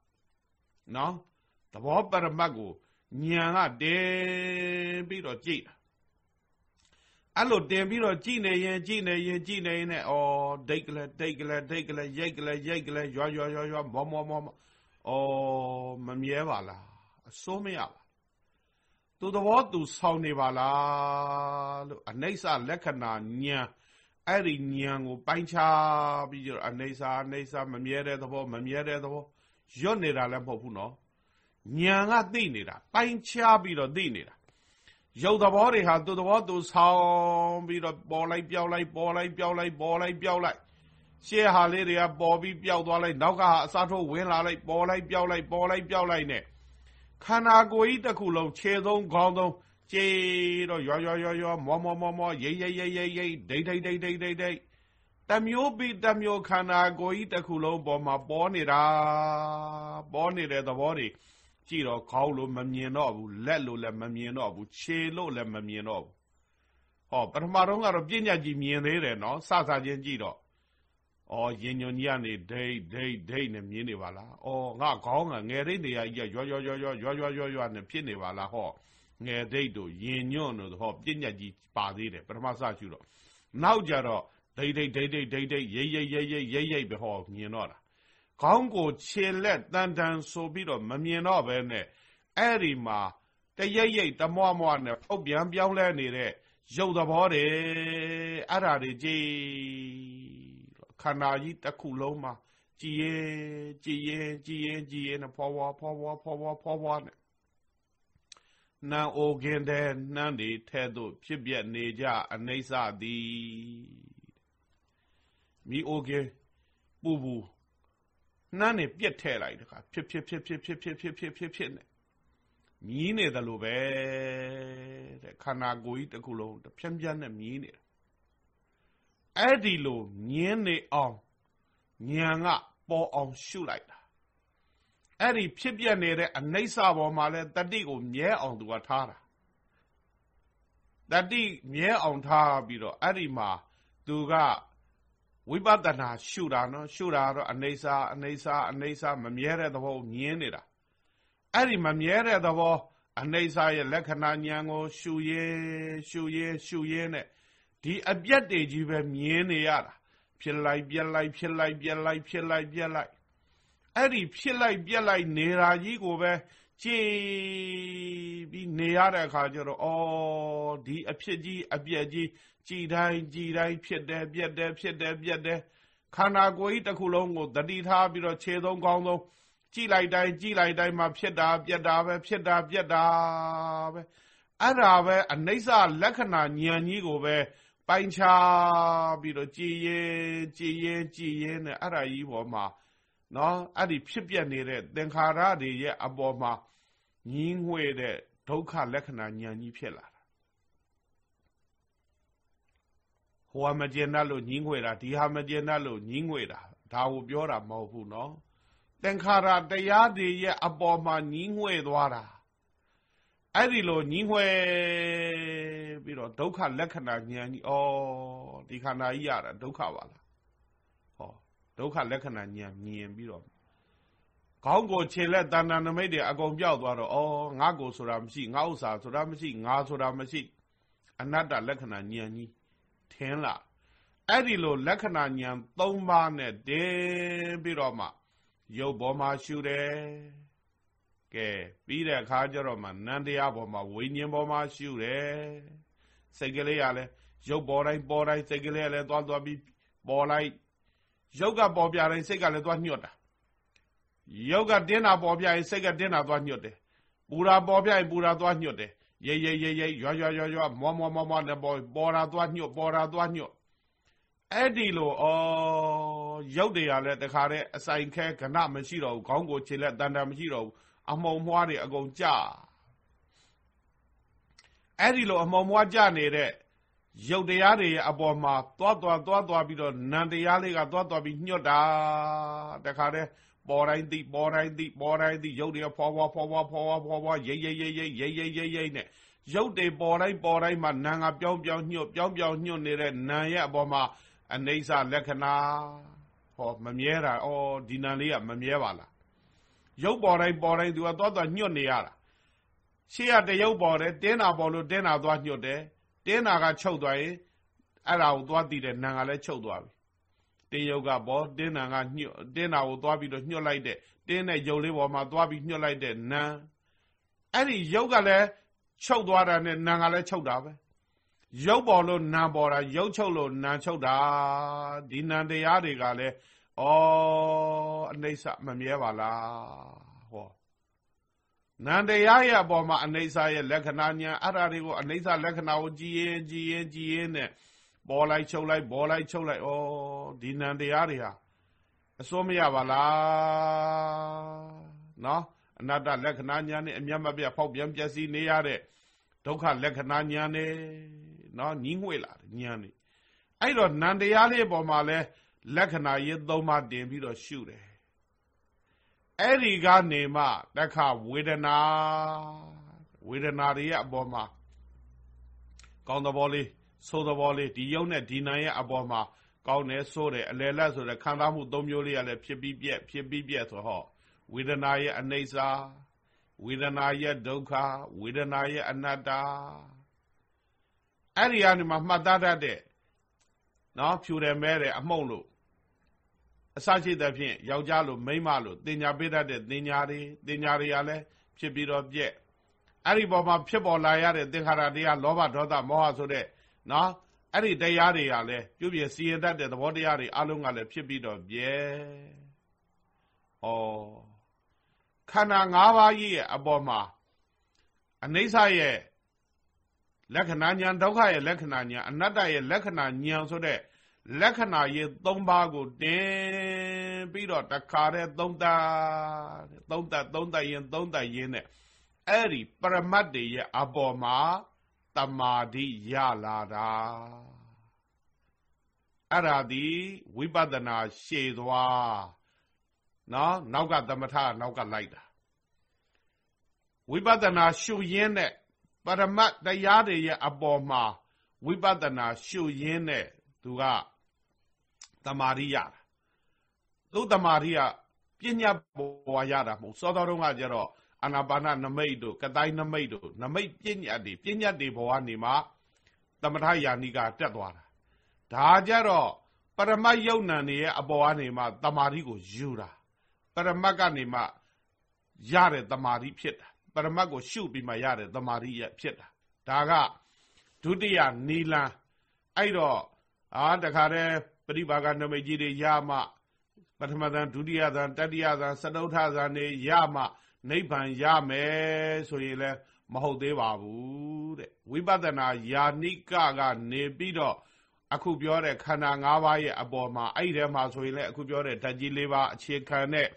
နော်သဘောပရမတ်ကိုဉာဏ်ကတင်ပြီးတော့ကြည့်တာ အဲ့လိုတင်ပြီးတော့ကြည်နေရင်ကြည်နေရင်ကြည်နေရင်နဲ့ဩဒိတ်ကလေးဒိတ်ကလေးဒိတ်ကလေးရိတ်ကလေးရိတ်ကလေးရွာရွာရွာရွာမောမောမောဩမမြဲပါလားအစိုးမရပါသူသဘောသူဆောင်းနေပါလားလို့အနိစ္စလက္ခဏာဉာဏ်အဲ့ဒီဉာဏ်ကိုပိုင်းခြားပြီးတော့အနိစ္စအနိစ္စမမြဲတဲ့သဘောမမြဲတဲ့သဘောရွတ်နေတာလည်းမဟုတ်ဘူးနော်ဉာဏ်ကသိနေတာပိုင်းခြားပြီးတော့သိနေတာ ရုပ်သဘောတွေဟာသူသဘောသူဆောင်ပြီးတော့ပေါ်လိုက်ပြောက်လိုက်ပေါ်လိုက်ပြောက်လိုက်ပေါ်လိုက်ပြောက်လိုက်ရှေ့ဟာလေးတွေကပေါ်ပြီးပြောက်သွားလိုက်နောက်ကဟာအစားထိုးဝင်လာလိုက်ပေါ်လိုက်ပြောက်လိုက်ပေါ်လိုက်ပြောက်လိုက်နဲ့ခန္ဓာကိုယ်ကြီးတစ်ခုလုံးခြေသုံးခေါင်းသုံးကြေးတော့ရွာရွာရွာရွာမောမောမောမောရိတ်ရိတ်ရိတ်ရိတ်ရိတ်ဒိတ်ဒိတ်ဒိတ်ဒိတ်ဒိတ်ဒိတ်တမျိုးပြီးတမျိုးခန္ဓာကိုယ်ကြီးတစ်ခုလုံးပေါ်မှာပေါ်နေတာပေါ်နေတဲ့သဘောတွေ ကြည့်တော့ခေါင်းလို့မမြင်တော့ဘူးလက်လို့လည်းမမြင်တော့ဘူးခြေလို့လည်းမမြင်တော့ဘူးဟောပထမတော့ကတော့ပြဉ္ညာကြီးမြင်သေးတယ်နော်စစချင်းကြည့်တော့ဩရင်ညွန်ကြီးကနေဒိတ်ဒိတ်ဒိတ်နဲ့မြင်နေပါလားဩငါခေါင်းကငယ်ရိတ်နေရကြီးရွရွရွရွရွရွရွရွနဲ့ဖြစ်နေပါလားဟောငယ်ဒိတ်တို့ရင်ညွန့်တို့ဟောပြဉ္ညာကြီးပါသေးတယ်ပထမစရှုတော့နောက်ကြတော့ဒိတ်ဒိတ်ဒိတ်ဒိတ်ဒိတ်ဒိတ်ရိတ်ရိတ်ရိတ်ရိတ်ရိတ်ရိတ်ပဲဟောမြင်တော့တာ ခေါင်းကိုခြေလက်တန်တန်ဆိုပြီးတော့မမြင်တော့ဘဲနဲ့အဲ့ဒီမှာတရိပ်ရိပ်တမွားမွားနဲ့ဖောက်ပြန်ပြောင်းလဲနေတဲ့ရုပ်သဘောတွေအဲ့ဓာတွေကြည်ခန္ဓာကြီးတစ်ခုလုံးမှာကြည်ရင်ကြည်ရင်ကြည်ရင်ကြည်ရင်ဖွာဖွာဖွာဖွာဖွာဖွာဖွာဖွာနဲ့နံအိုခင်တဲ့နှမ်းတွေထဲသို့ဖြစ်ပြနေကြအနိစ္စသည်မိအိုခင်ပူပူ နှမ်းနေပြက်ထဲလိုက်တခါဖြစ်ဖြစ်ဖြစ်ဖြစ်ဖြစ်ဖြစ်ဖြစ်ဖြစ်ဖြစ်ဖြစ်နဲ့မြည်နေတယ်လို့ပဲတဲ့ခန္ဓာကိုယ်ကြီးတစ်ခုလုံးတဖြန်းဖြန်းနဲ့မြည်နေတာအဲ့ဒီလိုမြင်းနေအောင်ဉာဏ်ကပေါ်အောင်ရှုလိုက်တာအဲ့ဒီဖြစ်ပြနေတဲ့အနိစ္စပေါ်မှာလဲတတိကိုမြဲအောင်သူကထားတာတတိမြဲအောင်ထားပြီးတော့အဲ့ဒီမှာသူက ဝိပဿနာရှုတာနော်ရှုတာတော့အနေစာအနေစာအနေစာမမြဲတဲ့သဘောမြင်နေတာအဲ့ဒီမမြဲတဲ့သဘောအနေစာရဲ့လက္ခဏာဉာဏ်ကို ရှုရဲရှုရဲရှုရဲနဲ့ဒီအပြက်တွေကြီးပဲမြင်နေရတာဖြစ်လိုက်ပြက်လိုက်ဖြစ်လိုက်ပြက်လိုက်ဖြစ်လိုက်ပြက်လိုက်အဲ့ဒီဖြစ်လိုက်ပြက်လိုက်နေတာကြီးကိုပဲကြည်ပြီးနေရတဲ့အခါကျတော့အော်ဒီအဖြစ်ကြီးအပြက်ကြီး ကြည်တိုင်းကြည်တိုင်းဖြစ်တယ်ပြက်တယ်ဖြစ်တယ်ပြက်တယ်ခန္ဓာကိုယ်ကြီးတစ်ခုလုံးကိုတတိထားပြီးတော့ခြေသုံးကောင်းဆုံးကြည်လိုက်တိုင်းကြည်လိုက်တိုင်းမှာဖြစ်တာပြက်တာပဲဖြစ်တာပြက်တာပဲအဲ့ဒါပဲအနိစ္စလက္ခဏာဉာဏ်ကြီးကိုပဲပိုင်ချပြီးတော့ကြည်ရင်ကြည်ရင်ကြည်ရင်နဲ့အဲ့ဒါကြီးပေါ်မှာနော်အဲ့ဒီဖြစ်ပြနေတဲ့သင်္ခါရတွေရဲ့အပေါ်မှာညီးငွေ့တဲ့ဒုက္ခလက္ခဏာဉာဏ်ကြီးဖြစ်လာ ဟိုဟာမကျင်တတ်လို့ညီးငွေ့တာဒီဟာမကျင်တတ်လို့ညီးငွေ့တာဒါကိုပြောတာမဟုတ်ဘူးနော်သင်္ခါရတရားတွေရဲ့အပေါ်မှာညီးငွေ့သွားတာအဲ့ဒီလိုညီးငွေ့ပြီးတော့ဒုက္ခလက္ခဏာဉာဏ်ကြီးဩဒီခန္ဓာကြီးရတာဒုက္ခပါလားဟောဒုက္ခလက္ခဏာဉာဏ်မြင်ပြီးတော့ခေါင်းကိုခြေလက်တဏ္ဍနမိတ်တွေအကုန်ပြောက်သွားတော့ဩငါကိုဆိုတာမရှိငါဥစ္စာဆိုတာမရှိငါဆိုတာမရှိ အနတ္တလက္ခဏာဉာဏ်ကြီး ထင်းလာအဲ့ဒီလိုလက္ခဏာဉာဏ်၃ပါးနဲ့တင်းပြီးတော့မှရုပ်ပေါ်မှာရှုတယ်ကဲပြီးတဲ့အခါကျတော့မှနန္တရားပေါ်မှာဝိညာဉ်ပေါ်မှာရှုတယ်စိတ်ကလေးကလည်းရုပ်ပေါ်တိုင်းပေါ်တိုင်းစိတ်ကလေးကလည်းသွားသွားပြီးပေါ်လိုက်ရုပ်ကပေါ်ပြတိုင်းစိတ်ကလည်းသွားညှော့တာရုပ်ကတင်းတာပေါ်ပြရင်စိတ်ကတင်းတာသွားညှော့တယ်ပူတာပေါ်ပြရင်ပူတာသွားညှော့တယ် ရိပ်ရိပ်ရိပ်ရိပ်ရွရွရွရွမောမောမောမောနဲ့ပေါ်ပေါ်တာသွားညှော့ပေါ်တာသွားညှော့အဲ့ဒီလိုဩရုပ်တွေကလည်းတခါတည်းအဆိုင်ခဲကဏမရှိတော့ဘူးခေါင်းကိုခြေလက်တန်တန်မရှိတော့ဘူးအမုံမွားတွေအကုန်ကြအဲ့ဒီလိုအမုံမွားကြနေတဲ့ရုပ်တရားတွေရဲ့အပေါ်မှာသွားသွားသွားသွားပြီးတော့နံတရားလေးကသွားသွားပြီးညှွတ်တာတခါတည်း ပေါ်တိုင်းသိပေါ်တိုင်းသိပေါ်တိုင်းသိရုပ်တွေဖွာဖွာဖွာဖွာဖွာဖွာဖွာရိပ်ရိပ်ရိပ်ရိပ်ရိပ်ရိပ်ရိပ်ရိပ်နဲ့ရုပ်တွေပေါ်တိုင်းပေါ်တိုင်းမှာနံကပြောင်းပြောင်းညှွတ်ပြောင်းပြောင်းညှွတ်နေတဲ့နံရဲ့အပေါ်မှာအနေဆာလက္ခဏာဟောမမြဲတာဩဒီနံလေးကမမြဲပါလားရုပ်ပေါ်တိုင်းပေါ်တိုင်းသူကသွားသွားညှွတ်နေရတာရှေ့ကတရုပ်ပေါ်တယ်တင်းတာပေါ်လို့တင်းတာသွားညှွတ်တယ်တင်းတာကချုပ်သွားရင်အဲ့ဒါကိုသွားတည်တယ်နံကလည်းချုပ်သွားပြီ တင်းရုပ်ကပေါ်တင်းနာကညှွတ်တင်းနာကိုသွားပြီးတော့ညှွတ်လိုက်တဲ့တင်းတဲ့ရုပ်လေးပေါ်မှာသွားပြီးညှွတ်လိုက်တဲ့နံအဲ့ဒီရုပ်ကလည်းချုပ်သွားတာနဲ့နံကလည်းချုပ်တာပဲရုပ်ပေါ်လို့နာပေါ်တာရုပ်ချုပ်လို့နာချုပ်တာဒီနံတရားတွေကလည်းဩအနိစ္စမမြဲပါလားဟောနန္တရားရဲ့အပေါ်မှာအနိစ္စရဲ့လက္ခဏာညာအဲ့ဒါတွေကိုအနိစ္စလက္ခဏာကိုကြည်ရင်ကြည်ရင်ကြည်ရင်နဲ့ ပေါ်လိုက်ချုပ်လိုက်ပေါ်လိုက်ချုပ်လိုက်ဩဒီနန္တရားတွေဟာအစိုးမရပါလားနော်အနတ္တလက္ခဏာညာနဲ့အမျက်မပြတ်ဖောက်ပြန်ပျက်စီးနေရတဲ့ဒုက္ခလက္ခဏာညာနဲ့နော်ညီးငွေ့လာတယ်ညာနဲ့အဲ့တော့နန္တရားလေးပေါ်မှာလဲလက္ခဏာရေးသုံးပါးတင်ပြီးတော့ရှုတယ်အဲ့ဒီကနေမှတခဝေဒနာဝေဒနာတွေရဲ့အပေါ်မှာကောင်းသဘောလေး ဆိုးသဘောလေးဒီယုံနဲ့ဒီနာရဲ့အပေါ်မှာကောင်းတယ်ဆိုးတယ်အလယ်လက်ဆိုတဲ့ခံစားမှုသုံးမျိုးလေးကလည်းဖြစ်ပြီးပြက်ဖြစ်ပြီးပြက်ဆိုဟောဝေဒနာရဲ့အနိစ္စဝေဒနာရဲ့ဒုက္ခဝေဒနာရဲ့အနတ္တအဲ့ဒီကနေမှမှတ်သားတတ်တဲ့နော်ဖြူတယ်မဲတယ်အမှုန့်လို့အစရှိတဲ့ဖြင့်ယောက်ျားလို့မိန်းမလို့တင်ညာပေးတတ်တဲ့တင်ညာတွေတင်ညာတွေကလည်းဖြစ်ပြီးတော့ပြက်အဲ့ဒီပေါ်မှာဖြစ်ပေါ်လာရတဲ့သင်္ခါရတရားလောဘဒေါသမောဟဆိုတဲ့ နော်အဲ့ဒီတရားတွေကလည်းပြုပြစီရင်တတ်တဲ့သဘောတရားတွေအလုံးကလည်းဖြစ်ပြီးတော့ပြက်ဩခန္ဓာ၅ပါးကြီးရဲ့အပေါ်မှာအနိစ္စရဲ့လက္ခဏာညာဒုက္ခရဲ့လက္ခဏာညာအနတ္တရဲ့လက္ခဏာညာဆိုတဲ့လက္ခဏာရေး၃ပါးကိုတင်ပြီးတော့တခါတည်းသုံးသပ်သုံးသပ်သုံးသပ်ရင်သုံးသပ်ရင်နဲ့အဲ့ဒီပရမတ်တွေရဲ့အပေါ်မှာ တမာတိရလာတာအဲ့ဒါဒီဝိပဿနာရှည်သွားနော်နောက်ကသမထနောက်ကလိုက်တာဝိပဿနာရှုရင်းနဲ့ပရမတ်တရားတွေရဲ့အပေါ်မှာဝိပဿနာရှုရင်းနဲ့သူကတမာရိရတာသူတမာရိယပညာပေါ်ရတာမဟုတ်စောတော်တုန်းကကျတော့ အာနာပါနနမိတ်တို့ကတိုင်းနမိတ်တို့နမိတ်ပညာတွေပညာတွေဘဝနေမှာသမထယာနိကတက်သွားတာဒါကြတော့ပရမတ်ယုံနံနေရဲ့အပေါ်ကနေမှတမာရိကိုယူတာပရမတ်ကနေမှရတဲ့တမာရိဖြစ်တာပရမတ်ကိုရှုပြီးမှရတဲ့တမာရိရဖြစ်တာဒါကဒုတိယနီလန်အဲ့တော့အာတခါတည်းပရိပါကနမိတ်ကြီးတွေရမှပထမဇန်ဒုတိယဇန်တတိယဇန်စတုထဇန်တွေရမှ နိဗ္ဗာန်ရမယ်ဆိုရင်လည်းမဟုတ်သေးပါဘူးတဲ့ဝိပဿနာယာနိကကနေပြီးတော့အခုပြောတဲ့ခန္ဓာ၅ပါးရဲ့အပေါ်မှာအဲ့ဒီထဲမှာဆိုရင်လည်းအခုပြောတဲ့ဓာတ်ကြီး၄ပါးအခြေခံတဲ့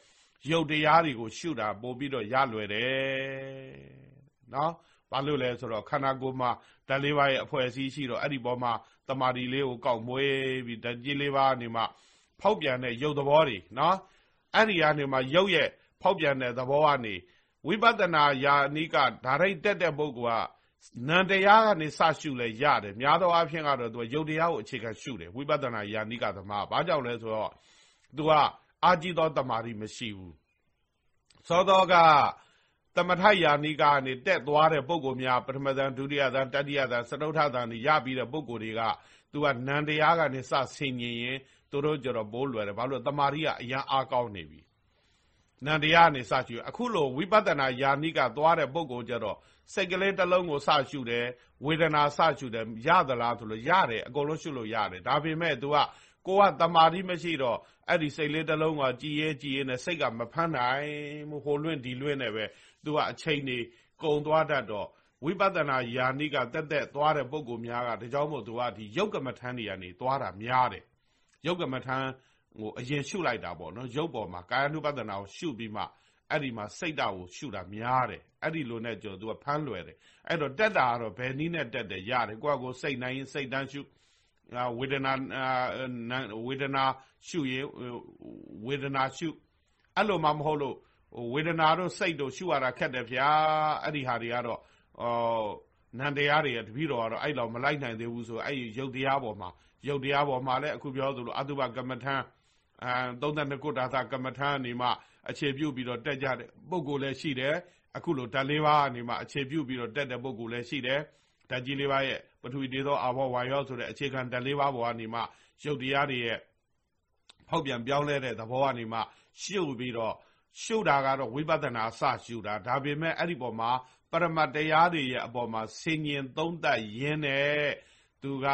ရုပ်တရားတွေကိုရှုတာပို့ပြီးတော့ရလွယ်တယ်နော်ဘာလို့လဲဆိုတော့ခန္ဓာကိုယ်မှာဓာတ်လေးပါးရဲ့အဖွဲ့အစည်းရှိတော့အဲ့ဒီပေါ်မှာတမာဒီလေးကိုကောက်မွေးပြီးဓာတ်ကြီးလေးပါးနေမှာဖောက်ပြန်တဲ့ရုပ်သဘောတွေနော်အဲ့ဒီကနေမှာရုပ်ရဲ့ ဖောက်ပြန်တဲ့သဘောကနေဝိပဿနာယာနိကဓာရိတ်တက်တဲ့ပုဂ္ဂိုလ်ကနံတရားကနေစရှုလဲရတယ်များသောအားဖြင့်ကတော့သူကယုတ်တရားကိုအခြေခံရှုတယ်ဝိပဿနာယာနိကသမားဘာကြောင့်လဲဆိုတော့သူကအာကြည့်သောတမာရီမရှိဘူးသောတော်ကသမထယာနိကနေတက်သွားတဲ့ပုံကိုများပထမဇန်ဒုတိယဇန်တတိယဇန်စတုထဇန်တွေရပြီးတဲ့ပုံကိုတွေကသူကနံတရားကနေစဆင်ញင်ရင်သူတို့ကြတော့ဘိုးလွယ်တယ်ဘာလို့တမာရီကအရန်အားကောင်းနေပြီ နန္တရားနေစရှုအခုလိုဝိပဿနာယာနိကသွားတဲ့ပုံကိုကြတော့စိတ်ကလေးတစ်လုံးကိုစရှုတယ်ဝေဒနာစရှုတယ်ရသလားဆိုလို့ရတယ်အကုန်လုံးရှုလို့ရတယ်ဒါပေမဲ့ तू ကကိုကတမာတိမရှိတော့အဲ့ဒီစိတ်လေးတစ်လုံးကကြည်ရဲကြည်ရဲနဲ့စိတ်ကမဖမ်းနိုင်ဘူးဟိုလွင့်ဒီလွင့်နဲ့ပဲ तू ကအချိန်နေကုံသွားတတ်တော့ဝိပဿနာယာနိကတက်တက်သွားတဲ့ပုံကိုများကဒါကြောင့်မို့ तू ကဒီယုတ်ကမထမ်းနေရနေသွားတာများတယ်ယုတ်ကမထမ်း ဟိုအရင်ရှုလိုက်တာပေါ့နော်ရုပ်ပေါ်မှာကာယ ानु ပဒနာကိုရှုပြီးမှအဲ့ဒီမှာစိတ်တာကိုရှုတာများတယ်အဲ့ဒီလိုနဲ့ကြောသူကဖမ်းလွယ်တယ်အဲ့တော့တက်တာကတော့ဘယ်နည်းနဲ့တက်တယ်ရတယ်ကိုယ့်ကိုစိတ်နိုင်ရင်စိတ်တန်းရှုဝေဒနာဝေဒနာရှုရင်ဝေဒနာရှုအဲ့လိုမှမဟုတ်လို့ဝေဒနာတို့စိတ်တို့ရှုရတာခက်တယ်ဗျာအဲ့ဒီဟာတွေကတော့အော်နန္တရားတွေတပည့်တော်ကတော့အဲ့လောက်မလိုက်နိုင်သေးဘူးဆိုအဲ့ဒီရုပ်တရားပေါ်မှာရုပ်တရားပေါ်မှာလည်းအခုပြောသလိုအတုပကမ္မထံ အဲ32ခုဒါသကမ္မထံနေမှအခြေပြုပြီးတော့တက်ကြတဲ့ပုဂ္ဂိုလ်လည်းရှိတယ်အခုလိုဓာတ်လေးပါးအနေမှာအခြေပြုပြီးတော့တက်တဲ့ပုဂ္ဂိုလ်လည်းရှိတယ်ဓာတ်ကြီးလေးပါးရဲ့ပထဝီတေသောအာဘောဝါယောဆိုတဲ့အခြေခံဓာတ်လေးပါးပေါ်ကနေမှရုပ်တရားတွေရဲ့ဖောက်ပြန်ပြောင်းလဲတဲ့သဘောကနေမှရှုပ်ပြီးတော့ရှုပ်တာကတော့ဝိပဿနာစရှုတာဒါပေမဲ့အဲ့ဒီပေါ်မှာပရမတ်တရားတွေရဲ့အပေါ်မှာဆင်ញင်သုံးသပ်ရင်းနဲ့သူက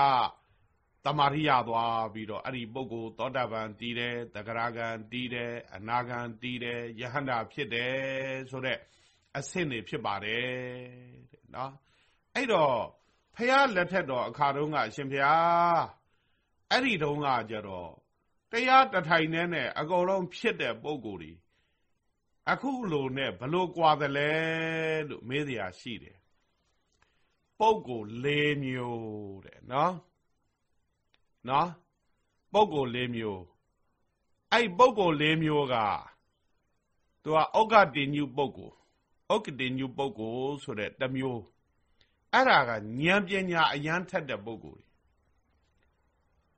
တမာရိယသွားပြီးတော့အဲ့ဒီပုဂ္ဂိုလ်သောတာပန်တည်တယ်တဂရဂံတည်တယ်အနာဂံတည်တယ်ယဟန္တာဖြစ်တယ်ဆိုတဲ့အဆင့်တွေဖြစ်ပါတယ်တဲ့နော်အဲ့တော့ဖះလက်ထက်တော်အခါတုန်းကအရှင်ဖះအဲ့ဒီတုန်းကကြတော့တရားတထိုင်နဲ့နဲ့အကုန်လုံးဖြစ်တဲ့ပုံကိုယ်တွေအခုလိုနဲ့ဘလို့ကွာတယ်လဲလို့မေးစရာရှိတယ်ပုံကို၄မျိုးတဲ့နော် နော်ပုံကို၄မျိုးအဲ့ပုံကို၄မျိုးကသူကဩဃတိညုပုံကိုဩဃတိညုပုံကိုဆိုတဲ့တမျိုးအဲ့ဒါကဉာဏ်ပညာအယမ်းထက်တဲ့ပုံကို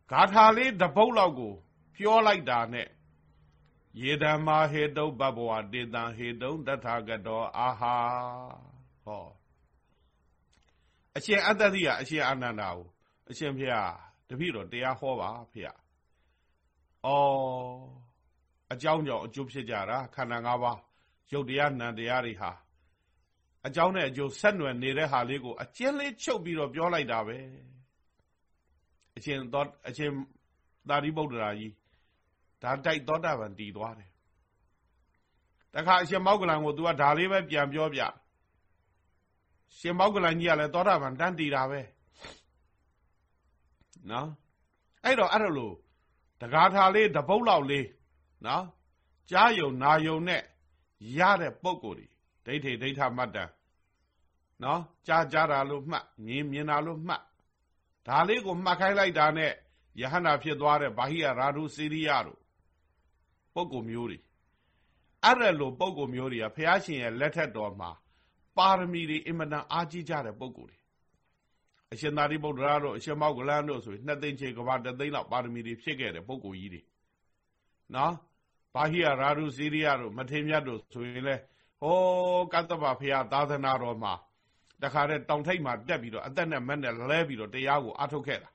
ဂါထာလေးတပုတ်လောက်ကို ပြောလိုက်တာနဲ့ယေဓမ္မာဟေတုဘဘဝတေတံဟေတုံတထာဂတောအာဟာဟောအရှင်အတ္တတိကအရှင်အာနန္ဒာကိုအရှင်ဖေဟာတ ပည့်တော်တရားဟောပါဖေဟာအော်အကြောင်းကြောင့်အကျိုးဖြစ်ကြတာခန္ဓာ၅ပါးရုပ်တရားနာမ်တရားတွေဟာအကြောင်းနဲ့အကျိုးဆက်နွယ်နေတဲ့ဟာလေးကိုအကျဉ်းလေးချုပ်ပြီးတော့ပြောလိုက်တာပဲအရှင်သောအရှင်သာရိပုတ္တရာကြီးဒါတိုက်သောတာပန်တည်သွားတယ်တခါအရှင်မောက္ကလံကို तू ကဒါလေးပဲပြန်ပြောပြရှင်မောက္ကလံကြီးကလည်းသောတာပန်တန်းတည်တာပဲ နော်အဲ့တော့အဲ့လိုလိုတကားထာလေးတပုတ်လောက်လေးနော်ကြားယုံနာယုံနဲ့ရတဲ့ပုံကိုယ်တွေဒိဋ္ဌိဒိဋ္ဌမတ္တနော်ကြားကြားတာလို့မှတ်မြင်မြင်တာလို့မှတ်ဒါလေးကိုမှတ်ခိုင်းလိုက်တာနဲ့ယဟန္တာဖြစ်သွားတဲ့ဘာဟိယရာထုစီရိယတို့ပုံကိုမျိုးတွေအဲ့ဒါလိုပုံကိုမျိုးတွေကဘုရားရှင်ရဲ့လက်ထက်တော်မှာပါရမီတွေအင်မတန်အားကြီးကြတဲ့ပုံကိုတွေ အရှင်သာရိပုတ္တရာတို့အရှင်မောက္ကလန်တို့ဆိုနှစ်သိန်းချေကဘာတသိန်းလောက်ပါရမီတွေဖြစ်ခဲ့တဲ့ပုံကိုကြီးတွေနော်ဘာဟိယရာထုစီရိယတို့မထေမြတ်တို့ဆိုရင်လဲဟောကတ္တဗဖရာသာသနာတော်မှာတခါတည်းတောင်ထိပ်မှာတက်ပြီးတော့အသက်နဲ့မက်နဲ့လဲပြီးတော့တရားကိုအထုတ်ခဲ့တာ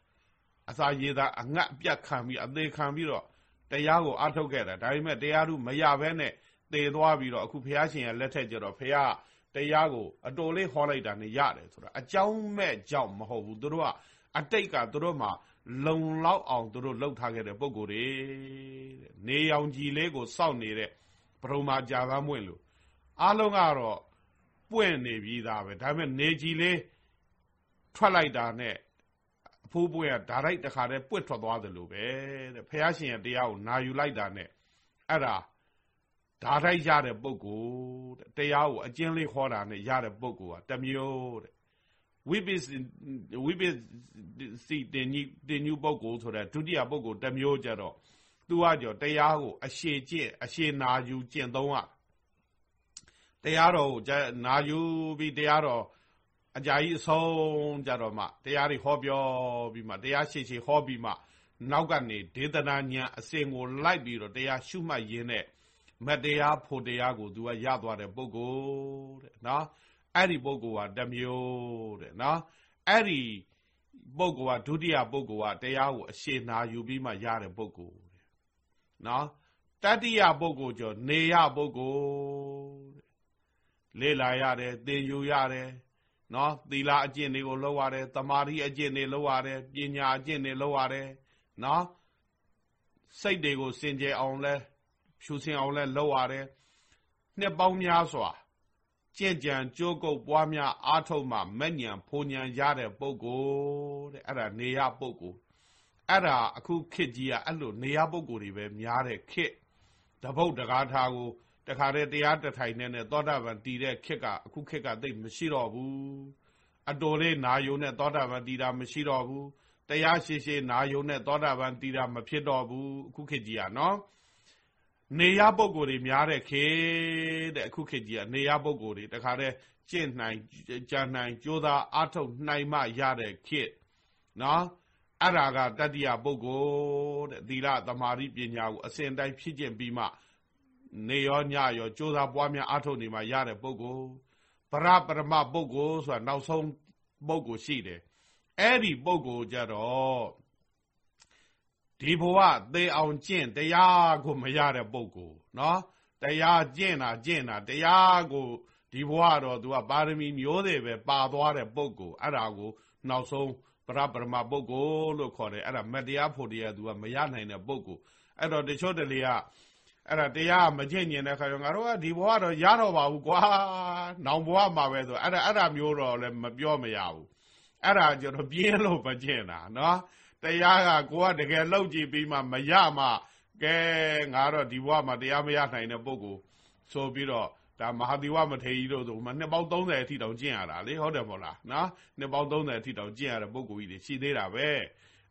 အစာရည်သာအငတ်အပြတ်ခံပြီးအသေးခံပြီးတော့တရားကိုအထုတ်ခဲ့တာဒါပေမဲ့တရားသူမရဘဲနဲ့သေသွားပြီးတော့အခုဘုရားရှင်ရဲ့လက်ထက်ကျတော့ဘုရား တရားကိုအတော်လေးဟောလိုက်တာနဲ့ရတယ်ဆိုတာအကြောင်းမဲ့ကြောင့်မဟုတ်ဘူးသူတို့ကအတိတ်ကသူတို့မှာလုံလောက်အောင်သူတို့လှုပ်ထားခဲ့တဲ့ပုံကိုယ်တွေတဲ့နေရောင်ကြီးလေးကိုစောင့်နေတဲ့ပရမကြာပန်းမွင့်လို့အားလုံးကတော့ပွင့်နေပြီးသားပဲဒါပေမဲ့နေကြီးလေးထွက်လိုက်တာနဲ့အဖိုးပွင့်ကဓာတိုက်တခါတည်းပွင့်ထွက်သွားတယ်လို့ပဲတဲ့ဖះရှင်ရဲ့တရားကိုနာယူလိုက်တာနဲ့အဲ့ဒါ ဓာတိုက်ရတဲ့ပုဂ္ဂိုလ်တဲ့တရားကိုအကျဉ်းလေးခေါ်တာနဲ့ရတဲ့ပုဂ္ဂိုလ်ကတမျိုးတဲ့ဝိပစ္စဝိပစ္စစီတင်ကြီးတင်ညူပုဂ္ဂိုလ်ဆိုတဲ့ဒုတိယပုဂ္ဂိုလ်တမျိုးကြတော့သူကကြောတရားကိုအရှည်ကျင့်အရှည်နာယူကျင့်သုံးရတရားတော်ကိုနာယူပြီးတရားတော်အကြာကြီးအဆုံးကြတော့မှတရားတွေဟောပြောပြီးမှတရားရှိရှိဟောပြီးမှနောက်ကနေဒေသနာညာအစဉ်ကိုလိုက်ပြီးတော့တရားရှုမှတ်ရင်းနဲ့ မတရားဖို့တရားကိုသူကရသွားတဲ့ပုဂ္ဂိုလ်တဲ့နော်အဲ့ဒီပုဂ္ဂိုလ်ကတမျိုးတဲ့နော်အဲ့ဒီပုဂ္ဂိုလ်ကဒုတိယပုဂ္ဂိုလ်ကတရားကိုအရှင်းနာယူပြီးမှရတဲ့ပုဂ္ဂိုလ်တဲ့နော်တတိယပုဂ္ဂိုလ်ကျော်နေရပုဂ္ဂိုလ်တဲ့လေ့လာရတယ်သင်ယူရတယ်နော်သီလအကျင့်တွေကိုလုပ်ရတယ်တမာတိအကျင့်တွေလုပ်ရတယ်ပညာအကျင့်တွေလုပ်ရတယ်နော်စိတ်တွေကိုစင်ကြယ်အောင်လဲ ဖြူစင်အောင်လဲလုပ်ရတယ်နှစ်ပေါင်းများစွာကြင့်ကြံကြိုးကုပ်ပွားများအားထုတ်မှမက်ညံဖိုညံရတဲ့ပုဂ္ဂိုလ်တဲ့အဲ့ဒါနေရပုဂ္ဂိုလ်အဲ့ဒါအခုခေတ်ကြီးကအဲ့လိုနေရပုဂ္ဂိုလ်တွေပဲများတဲ့ခေတ်တပုတ်တကားထားကိုတခါတည်းတရားတထိုင်နဲ့သောတာပန်တည်တဲ့ခေတ်ကအခုခေတ်ကသိမရှိတော့ဘူးအတော်လေးနာယုံနဲ့သောတာပန်တည်တာမရှိတော့ဘူးတရားရှိရှိနာယုံနဲ့သောတာပန်တည်တာမဖြစ်တော့ဘူးအခုခေတ်ကြီးကနော် နေရပုဂ္ဂိုလ်တွေများတဲ့ခေတဲ့အခုခေတ်ကြီးကနေရပုဂ္ဂိုလ်တွေတခါတည်းကျင့်နိုင်ကြာနိုင်ကြိုးစားအားထုတ်နိုင်မှရတဲ့ခေတ်နော်အဲ့ဒါကတတိယပုဂ္ဂိုလ်တဲ့သီလသမာဓိပညာကိုအစဉ်တိုင်းဖြစ်ကျင့်ပြီးမှနေရောညရောကြိုးစားပွားများအားထုတ်နေမှရတဲ့ပုဂ္ဂိုလ်ပရပရမပုဂ္ဂိုလ်ဆိုတာနောက်ဆုံးပုဂ္ဂိုလ်ရှိတယ်အဲ့ဒီပုဂ္ဂိုလ်ကြတော့ ဒီဘဝသေအောင်ကျင့်တရားကိုမရတဲ့ပုဂ္ဂိုလ်နော်တရားကျင့်တာကျင့်တာတရားကိုဒီဘဝတော့သူကပါရမီမျိုးတွေပဲပါသွားတဲ့ပုဂ္ဂိုလ်အဲ့ဒါကိုနောက်ဆုံးပရပရမပုဂ္ဂိုလ်လို့ခေါ်တယ်အဲ့ဒါမတရားဖို့တရားသူကမရနိုင်တဲ့ပုဂ္ဂိုလ်အဲ့တော့တချို့တလေကအဲ့ဒါတရားမကျင့်ကျင်တဲ့ခါကျငါတို့ကဒီဘဝတော့ရတော့ပါဘူးကွာနောင်ဘဝမှာပဲဆိုအဲ့ဒါအဲ့ဒါမျိုးတော့လည်းမပြောမရဘူးအဲ့ဒါကျတော့ပြင်းလို့မကျင့်တာနော် တရားကကိုကတကယ်လောက်ကြည့်ပြီးမှမရမှကဲငါတော့ဒီဘဝမှာတရားမရနိုင်တဲ့ပုဂ္ဂိုလ်ဆိုပြီးတော့ဒါမဟာဒီဝမထေရကြီးတို့ဆိုမှနှစ်ပေါင်း30အထိတောင်ကျင့်ရတာလေဟုတ်တယ်မို့လားနော်နှစ်ပေါင်း30အထိတောင်ကျင့်ရတဲ့ပုဂ္ဂိုလ်ကြီးတွေရှိသေးတာပဲ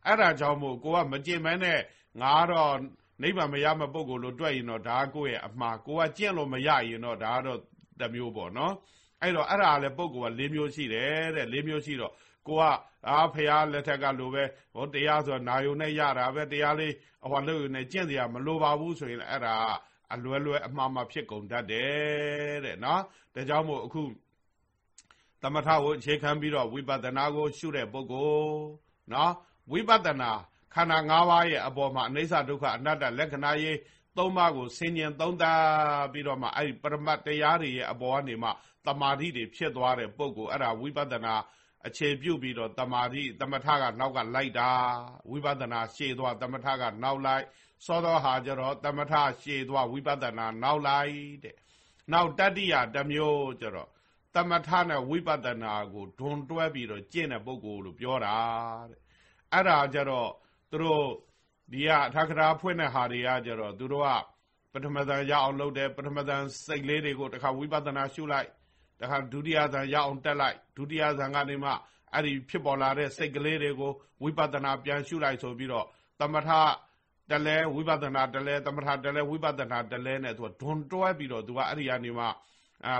အဲ့ဒါကြောင့်မို့ကိုကမကျင့်မဲနဲ့ငါတော့နိဗ္ဗာန်မရမယ့်ပုဂ္ဂိုလ်လို့တွေ့ရင်တော့ဒါကိုယ့်ရဲ့အမှားကိုကကျင့်လို့မရရင်တော့ဒါကတော့တမျိုးပေါ့နော်အဲ့တော့အဲ့ဒါလည်းပုဂ္ဂိုလ်က၄မျိုးရှိတယ်တဲ့၄မျိုးရှိတော့ ကိုကအာဖះလက်ထက်ကလိုပဲဟောတရားဆိုနာယုံနဲ့ရတာပဲတရားလေးဟောလို့နဲ့ကျင့်စရာမလိုပါဘူးဆိုရင်အဲ့ဒါအလွယ်လွယ်အမှားမှဖြစ်ကုန်တတ်တယ်တဲ့နော်ဒါကြောင့်မို့အခုသမထကိုအခြေခံပြီးတော့ဝိပဿနာကို ရှုတဲ့ပုဂ္ဂိုလ်နော်ဝိပဿနာခန္ဓာ၅ပါးရဲ့အပေါ်မှာအနိစ္စဒုက္ခအနတ္တလက္ခဏာရေးသုံးပါးကိုဆင်ញင်သုံးသပ်ပြီးတော့မှအဲ့ဒီပရမတ်တရားတွေရဲ့အပေါ်ကနေမှတမာတိတွေဖြစ်သွားတဲ့ပုဂ္ဂိုလ်အဲ့ဒါဝိပဿနာ အခြေပြုပြီးတော့တမာတိတမထကနောက်ကလိုက်တာဝိပဿနာရှေ့သွားတမထကနောက်လိုက်စောသောဟာကြတော့တမထရှေ့သွားဝိပဿနာနောက်လိုက်တဲ့နောက်တတိယတစ်မျိုးကြတော့တမထနဲ့ဝိပဿနာကိုဒွန်တွဲပြီးတော့ကျင့်တဲ့ပုဂ္ဂိုလ်လို့ပြောတာတဲ့အဲ့ဒါကြတော့သူတို့ဒီကအထာခရာဖွင့်တဲ့ဟာတွေကကြတော့သူတို့ကပထမဇန်ရအောင်လုပ်တယ်ပထမဇန်စိတ်လေးတွေကိုတခါဝိပဿနာရှုလိုက် တခါဒုတိယဇန်ရအောင်တက်လိုက်ဒုတိယဇန်ကနေမှအဲ့ဒီဖြစ်ပေါ်လာတဲ့စိတ်ကလေးတွေကိုဝိပဿနာပြန်ရှုလိုက်ဆိုပြီးတော့သမထတလဲဝိပဿနာတလဲသမထတလဲဝိပဿနာတလဲနဲ့သူကဒွန်တွဲပြီးတော့သူကအဲ့ဒီကနေမှအာ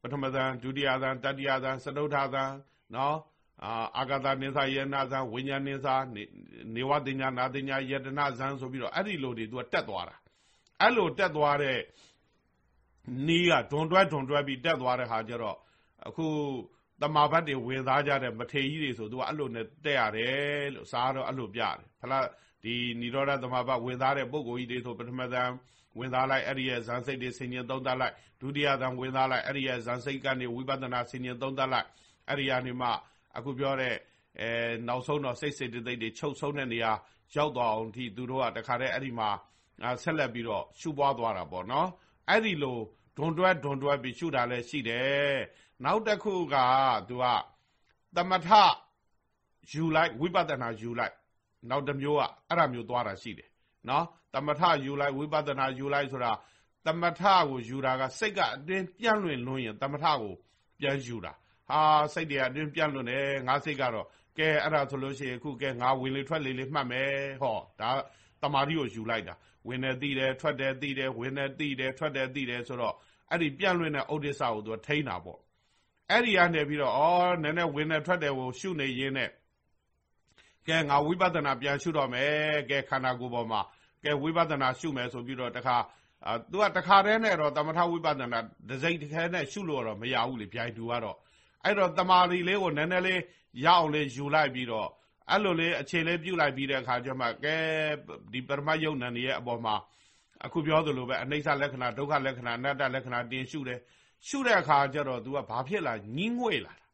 ပထမဇန်ဒုတိယဇန်တတိယဇန်စတုထဇန်နော်အာအာဂတနိသယေနဇံဝိညာဉ်နိသနေဝတိညာနာတိညာယတနာဇံဆိုပြီးတော့အဲ့ဒီလိုတွေသူကတက်သွားတာအဲ့လိုတက်သွားတဲ့ နီးကဒွန်တွဲဒွန်တွဲပြီးတက်သွားတဲ့ဟာကြတော့အခုတမာဘတ်တွေဝင်စားကြတဲ့မထေကြီးတွေဆိုသူကအဲ့လိုနဲ့တက်ရတယ်လို့စားတော့အဲ့လိုပြတယ်ဖလားဒီနိရောဓတမာဘတ်ဝင်စားတဲ့ပုံကိုကြီးတွေဆိုပထမဇန်ဝင်စားလိုက်အဲ့ဒီရဲ့ဇန်စိတ်တွေဆင်ញင်သုံးသပ်လိုက်ဒုတိယဇန်ဝင်စားလိုက်အဲ့ဒီရဲ့ဇန်စိတ်ကနေဝိပဿနာဆင်ញင်သုံးသပ်လိုက်အဲ့ဒီကနေမှအခုပြောတဲ့အဲနောက်ဆုံးတော့စိတ်စိတ်တိတ်တွေချုပ်ဆုံးတဲ့နေရာရောက်သွားအောင်ဒီသူတို့ကတခါတည်းအဲ့ဒီမှာဆက်လက်ပြီးတော့ရှုပွားသွားတာပေါ့နော် အဲ့ဒီလိုဒွန်တွဲဒွန်တွဲပြီးရှုတာလည်းရှိတယ်နောက်တစ်ခုကသူကသမထယူလိုက်ဝိပဿနာယူလိုက်နောက်တစ်မျိုးကအဲ့ဒါမျိုးသွားတာရှိတယ်နော်တမထယူလိုက်ဝိပဿနာယူလိုက်ဆိုတာတမထကိုယူတာကစိတ်ကအတွင်းပြန့်လွင့်လွန်းရင်တမထကိုပြန်ယူတာဟာစိတ်တွေအတွင်းပြန့်လွင့်တယ်ငါစိတ်ကတော့ကဲအဲ့ဒါဆိုလို့ရှိရင်အခုကဲငါဝင်လေထွက်လေလေးမှတ်မယ်ဟောဒါတမာတိကိုယူလိုက်တာ ဝင်တယ်သိတယ်ထွက်တယ်သိတယ်ဝင်တယ်သိတယ်ထွက်တယ်သိတယ်ဆိုတော့အဲ့ဒီပြန့်လွင့်တဲ့ဥဒိစ္စကိုသူထိန်းတာပေါ့အဲ့ဒီကနေပြီးတော့ဩနည်းနည်းဝင်တယ်ထွက်တယ်ကိုရှုနေရင်းနဲ့ကဲငါဝိပဿနာပြန်ရှုတော့မယ်ကဲခန္ဓာကိုယ်ပေါ်မှာကဲဝိပဿနာရှုမယ်ဆိုပြီးတော့တခါအာသူကတခါတည်းနဲ့တော့သမထဝိပဿနာဒစိတ်တစ်ခဲနဲ့ရှုလို့တော့မရဘူးလေဗျိုင်သူကတော့အဲ့တော့တမာရီလေးကိုနည်းနည်းလေးရအောင်လေးယူလိုက်ပြီးတော့ အဲ့လိုလေးအခြေလေးပြုတ်လိုက်ပြီးတဲ့အခါကျမှကဲဒီပရမယုံနံရဲ့အပေါ်မှာအခုပြောသလိုပဲအနိစ္စလက္ခဏာဒုက္ခလက္ခဏာအနတ္တလက္ခဏာတင်ရှုတယ်ရှုတဲ့အခါကျတော့ तू ကဘာဖြစ်လာညင်းငွေ့လာတာ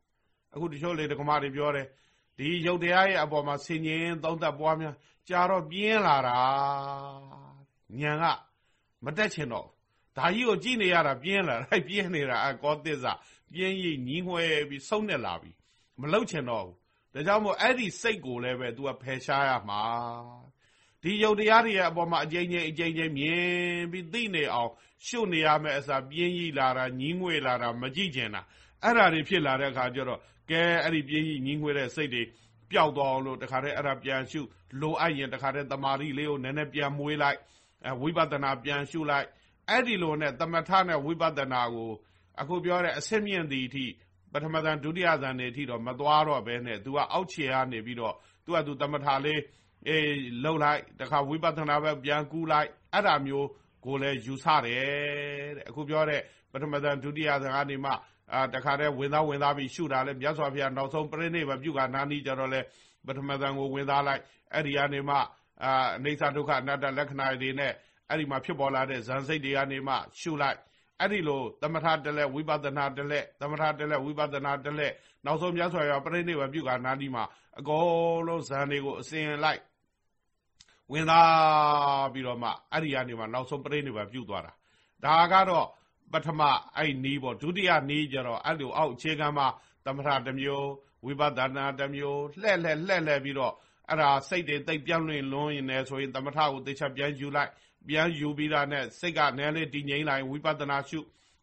အခုတချို့လေဒကမာတွေပြောတယ်ဒီယုတ်တရားရဲ့အပေါ်မှာဆင်ញင်သုံးသက်ပွားများကြာတော့ပြင်းလာတာညံကမတက်ချင်တော့ဒါကြီးကိုကြည့်နေရတာပြင်းလာတာပြင်းနေတာအကောသစ္စာပြင်းရိပ်ညီးငွဲပြီးဆုံးနေလာပြီမလုတ်ချင်တော့ဘူး ဒါကြောင့်မို့အဲ့ဒီစိတ်ကိုလည်းပဲ तू ကဖယ်ရှားရမှာဒီယုတ်တရားတွေရဲ့အပေါ်မှာအကျဉ်းချင်းအကျဉ်းချင်းမြင်ပြီးသိနေအောင်ရှုနေရမယ်အစားပြင်းကြီးလာတာညီးငွေလာတာမကြည့်ကျင်တာအဲ့ဒါတွေဖြစ်လာတဲ့အခါကျတော့ကဲအဲ့ဒီပြင်းကြီးညီးငွေတဲ့စိတ်တွေပျောက်သွားအောင်လို့တခါတည်းအဲ့ဒါပြန်ရှုလိုအပ်ရင်တခါတည်းတမာရီလေးကိုနည်းနည်းပြန်မွေးလိုက်အဲဝိပဿနာပြန်ရှုလိုက်အဲ့ဒီလိုနဲ့သမထနဲ့ဝိပဿနာကိုအခုပြောတဲ့အစစ်မြင့်သည်အထိ ပထမဇန်ဒုတိယဇန်နေအထိတော့မသွားတော့ဘဲနဲ့ तू ကအောက်ခြေကနေပြီးတော့ तू က तू သမထလေးအေးလှုပ်လိုက်တခါဝိပဿနာပဲပြန်ကူးလိုက်အဲ့ဒါမျိုးကိုလည်းယူဆတယ်တဲ့အခုပြောတဲ့ပထမဇန်ဒုတိယဇန်ကနေမှအာတခါတည်းဝင်သားဝင်သားပြီးရှုတာလဲမြတ်စွာဘုရားနောက်ဆုံးပြိဋိဘပြုကနာနီကြတော့လဲပထမဇန်ကိုဝင်သားလိုက်အဲ့ဒီကနေမှအာအိဋ္ဌဒုက္ခအနတ္တလက္ခဏာတွေနဲ့အဲ့ဒီမှာဖြစ်ပေါ်လာတဲ့ဇန်စိတ်တွေကနေမှရှုလိုက် အဲ့ဒီလိုသမထတလက်ဝိပဿနာတလက်သမထတလက်ဝိပဿနာတလက်နောက်ဆုံးမြတ်စွာဘုရားပြိဋိဘပြုကနာနီမှာအကုန်လုံးဇန်တွေကိုအစဉ်လိုက်ဝင်သားပြီးတော့မှအဲ့ဒီကနေမှနောက်ဆုံးပြိဋိဘပြုသွားတာဒါကတော့ပထမအဲ့နီးပေါ့ဒုတိယနီးကြတော့အဲ့လိုအောက်အခြေခံမှာသမထတစ်မျိုးဝိပဿနာတစ်မျိုးလှဲ့လှဲ့လှဲ့လှဲ့ပြီးတော့အဲ့ဒါစိတ်တွေတိတ်ပြောင်းလွင်လွန်းရင်လည်းဆိုရင်သမထကိုသေချာပြန်ယူလိုက် ပြန်ယူပြီးတာနဲ့စိတ်ကနည်းလေးတည်ငြိမ်လိုက်ဝိပဿနာရှု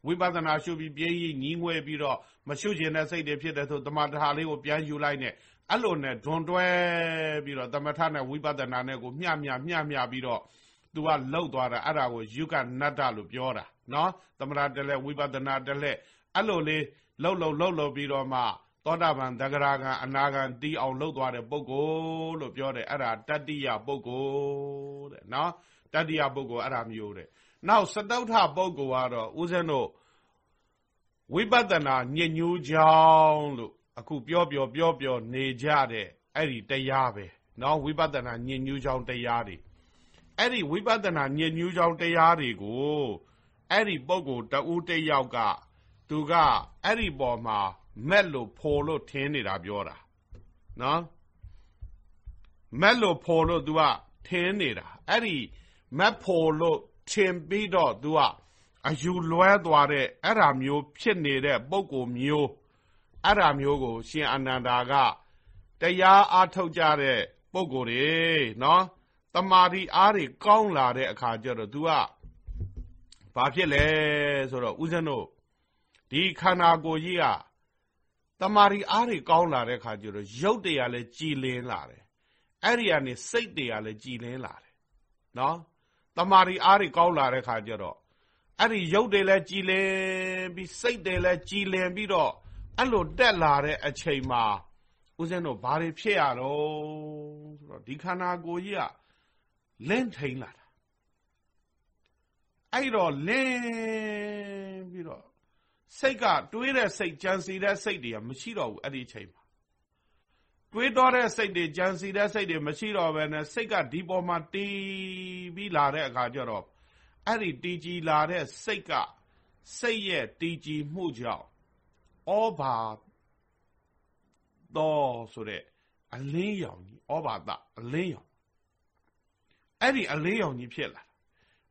ဝိပဿနာရှုပြီးပြင်းကြီးညီးငွဲပြီးတော့မရှုကျင်တဲ့စိတ်တွေဖြစ်တဲ့ဆိုတမထလေးကိုပြန်ယူလိုက်နဲ့အဲ့လိုနဲ့ဒွန်တွဲပြီးတော့သမထနဲ့ဝိပဿနာနဲ့ကိုမျှမျှမျှမျှပြီးတော့သူကလှုပ်သွားတာအဲ့ဒါကိုယုကနတ္တလို့ပြောတာနော်သမထတလဲဝိပဿနာတလဲအဲ့လိုလေးလှုပ်လှုပ်လှုပ်လှုပ်ပြီးတော့မှသောတာပန်တဂရကံအနာကံတီးအောင်လှုပ်သွားတဲ့ပုဂ္ဂိုလ်လို့ပြောတယ်အဲ့ဒါတတ္တိယပုဂ္ဂိုလ်တဲ့နော် တတ္တိယပုဂ္ဂိုလ်အဲ့ဒါမျိုးတဲ့နောက်စတုထပုဂ္ဂိုလ်ကတော့ဦးဇင်းတို့ဝိပဿနာညဉ့်ညူးကြောင်းလို့အခုပြောပြောပြောပြောနေကြတဲ့အဲ့ဒီတရားပဲနော်ဝိပဿနာညဉ့်ညူးကြောင်းတရားတွေအဲ့ဒီဝိပဿနာညဉ့်ညူးကြောင်းတရားတွေကိုအဲ့ဒီပုဂ္ဂိုလ်တဦးတယောက်ကသူကအဲ့ဒီပေါ်မှာမက်လို့ဖော်လို့ထင်းနေတာပြောတာနော်မက်လို့ဖော်လို့ तू ကထင်းနေတာအဲ့ဒီ မက်ဖော်လို့ထင်ပြီးတော့ तू ကအယူလွဲသွားတဲ့အဲ့ဓာမျိုးဖြစ်နေတဲ့ပုံကိုမျိုးအဲ့ဓာမျိုးကို ရှင်အနန္ဒာကတရားအားထုတ်ကြတဲ့ပုံကိုယ်တွေနော်တမာတိအားတွေကောင်းလာတဲ့အခါကျတော့ तू ကဘာဖြစ်လဲဆိုတော့ဦးဇင်းတို့ဒီခန္ဓာကိုယ်ကြီးကတမာရီအားတွေကောင်းလာတဲ့ခါကျတော့ရုပ်တွေကလည်းကြည်လင်းလာတယ်အဲ့ဒီကနေစိတ်တွေကလည်းကြည်လင်းလာတယ်နော် တမာရီအားတွေကောင်းလာတဲ့ခါကျတော့အဲ့ဒီရုပ်တွေလည်းကြည်လင်းပြီးစိတ်တွေလည်းကြည်လင်းပြီးတော့အဲ့လိုတက်လာတဲ့အချိန်မှာဦးဇင်းတို့ဘာတွေဖြစ်ရတော့ဆိုတော့ဒီခန္ဓာကိုယ်ကြီးကလင်းထိန်လာတာအဲ့တော့လင်းပြီးတော့စိတ်ကတွေးတဲ့စိတ်ကြံစီတဲ့စိတ်တွေကမရှိတော့ဘူးအဲ့ဒီအချိန်မှာ တွေးတော့တဲ့စိတ်တွေကြံစီတဲ့စိတ်တွေမရှိတော့ဘဲနဲ့စိတ်ကဒီပေါ်မှာတီးပြီးလာတဲ့အခါကျတော့အဲ့ဒီတီးကြည်လာတဲ့စိတ်ကစိတ်ရဲ့တီးကြည်မှုကြောင့်ဩဘာတော်ဆိုတဲ့အလင်းရောင်ကြီးဩဘာသအလင်းရောင်အဲ့ဒီအလင်းရောင်ကြီးဖြစ်လာ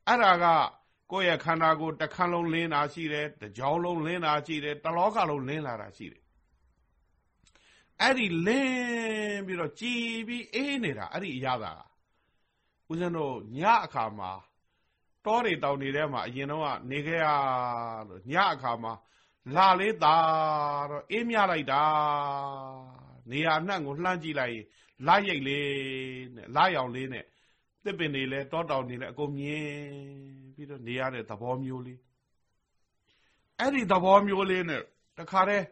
အဲ့ဒါကကိုယ့်ရဲ့ခန္ဓာကိုယ်တစ်ခန်းလုံးလင်းတာရှိတယ်တစ်ကြောင်းလုံးလင်းတာရှိတယ်တလောကလုံးလင်းလာတာရှိတယ် အဲ့ဒီလင်းပြီးတော့ကြည်ပြီးအေးနေတာအဲ့ဒီအရသာဦးဇင်းတို့ညအခါမှာတောတွေတောင်တွေထဲမှာအရင်တော့ကနေခဲ့ရလို့ညအခါမှာလာလေးသာတော့အေးမြလိုက်တာနေရာနှံ့ကိုလှမ်းကြည့်လိုက်လာရိတ်လေးနဲ့လာရောင်လေးနဲ့တစ်ပင်တွေလဲတောတောင်တွေလဲအကုန်မြင်ပြီးတော့နေရတဲ့သဘောမျိုးလေးအဲ့ဒီသဘောမျိုးလေးနဲ့တခါတည်း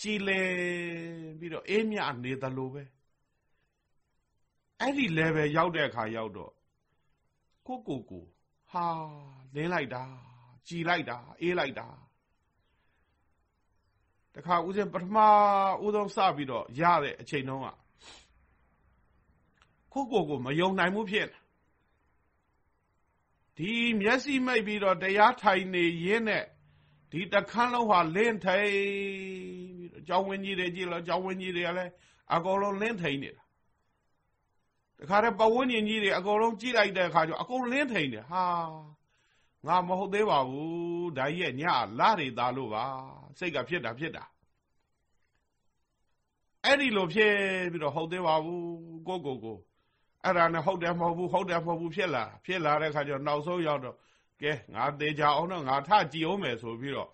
ကြည်လေပြီးတော့အေးမြနေသလိုပဲအဲ့ဒီ level ရောက်တဲ့အခါရောက်တော့ကိုကိုကိုဟာလင်းလိုက်တာကြည်လိုက်တာအေးလိုက်တာတခါဦးစင်ပထမဦးဆုံးစပြီးတော့ရတဲ့အချိန်တုန်းကကိုကိုကိုမယုံနိုင်မှုဖြစ်ဒီမျက်စိမိတ်ပြီးတော့တရားထိုင်နေရင်းနဲ့ဒီတခန်းလုံးဟာလင်းထိန်ပြီးတော့ ကျောင်းဝင်းကြီးတွေကြည့်လို့ကျောင်းဝင်းကြီးတွေကလည်းအကုန်လုံးလင်းထိန်နေတာတခါတည်းပဝန်းကျင်ကြီးတွေအကုန်လုံးကြည့်လိုက်တဲ့အခါကျအကုန်လင်းထိန်တယ်ဟာငါမဟုတ်သေးပါဘူးဒါကြီးရဲ့ညလာတွေသားလို့ပါစိတ်ကဖြစ်တာဖြစ်တာအဲ့ဒီလိုဖြစ်ပြီးတော့ဟုတ်သေးပါဘူးကိုကိုကိုအဲ့ဒါနဲ့ဟုတ်တယ်မဟုတ်ဘူးဟုတ်တယ်မဟုတ်ဘူးဖြစ်လာဖြစ်လာတဲ့အခါကျတော့နောက်ဆုံးရောက်တော့ကဲငါသေးကြအောင်တော့ငါထကြည်အောင်မယ်ဆိုပြီးတော့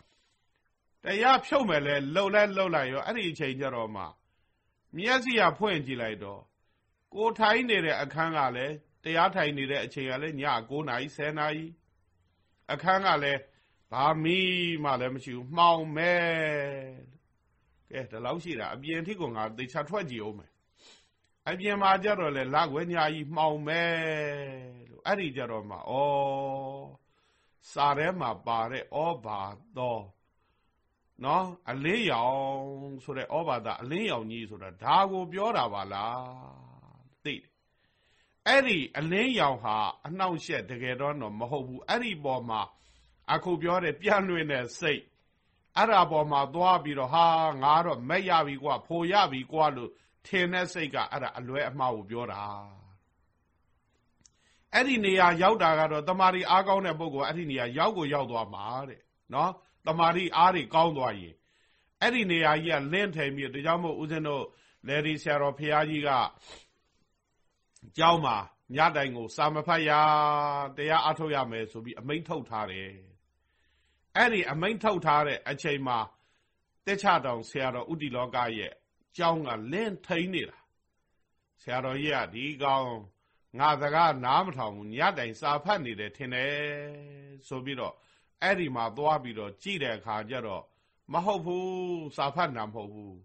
တရားဖြုတ်မယ်လဲလှုပ်လဲလှုပ်လိုက်ရောအဲ့ဒီအချိန်ကျတော့မှမျက်စိကဖွင့်ကြည့်လိုက်တော့ကိုထိုင်းနေတဲ့အခန်းကလည်းတရားထိုင်နေတဲ့အချိန်ကလည်းည9နာရီ10နာရီအခန်းကလည်းဘာမီမှလည်းမရှိဘူးမှောင်မဲကဲဒီလောက်ရှိတာအပြင်ထိကငါသေချာထွက်ကြည့်အောင်မယ်အပြင်မှာကြတော့လေလက်ွယ်ညာကြီးမှောင်မဲလို့အဲ့ဒီကြတော့မှဩစာထဲမှာပါတဲ့ဩဘာတော် နော်အလင်းရောင်ဆိုတဲ့ဩဘာသာအလင်းရောင်ကြီးဆိုတာဒါကိုပြောတာပါလားသိတယ်အဲ့ဒီအလင်းရောင်ဟာအနှောင့်အယှက်တကယ်တော့မဟုတ်ဘူးအဲ့ဒီပေါ်မှာအခုပြောတဲ့ပြန့်လွင်တဲ့စိတ်အဲ့ဒါပေါ်မှာသွားပြီးတော့ဟာငါတော့မက်ရပြီကွာဖိုရပြီကွာလို့ထင်တဲ့စိတ်ကအဲ့ဒါအလွဲအမှားကိုပြောတာအဲ့ဒီနေရာရောက်တာကတော့တမာရီအားကောင်းတဲ့ပုဂ္ဂိုလ်အဲ့ဒီနေရာရောက်ကိုရောက်သွားမှာတဲ့နော် တမာရီအားတွေကောင်းသွားရင်အဲ့ဒီနေရာကြီးကလင့်ထိန်ပြီးဒါကြောင့်မို့ဦးဇင်းတို့လေဒီဆရာတော်ဖရာကြီးကကျောင်းမှာညတိုင်ကို စာမဖတ်ရတရားအထုတ်ရမယ်ဆိုပြီးအမိန့်ထုတ်ထားတယ်အဲ့ဒီအမိန့်ထုတ်ထားတဲ့အချိန်မှာတက်ချတောင်ဆရာတော်ဥတီလောကရဲ့ကျောင်းကလင်းထိန်နေတာဆရာတော်ကြီးကဒီကောင်ငါစကားနားမထောင်ဘူးညတိုင်စာဖတ်နေတယ်ထင်တယ်ဆိုပြီးတော့ အဲ့ဒီမှာသွားပြီးတော့ကြည့်တဲ့အခါကျတော့မဟုတ်ဘူးစာဖတ်တာမဟုတ်ဘူး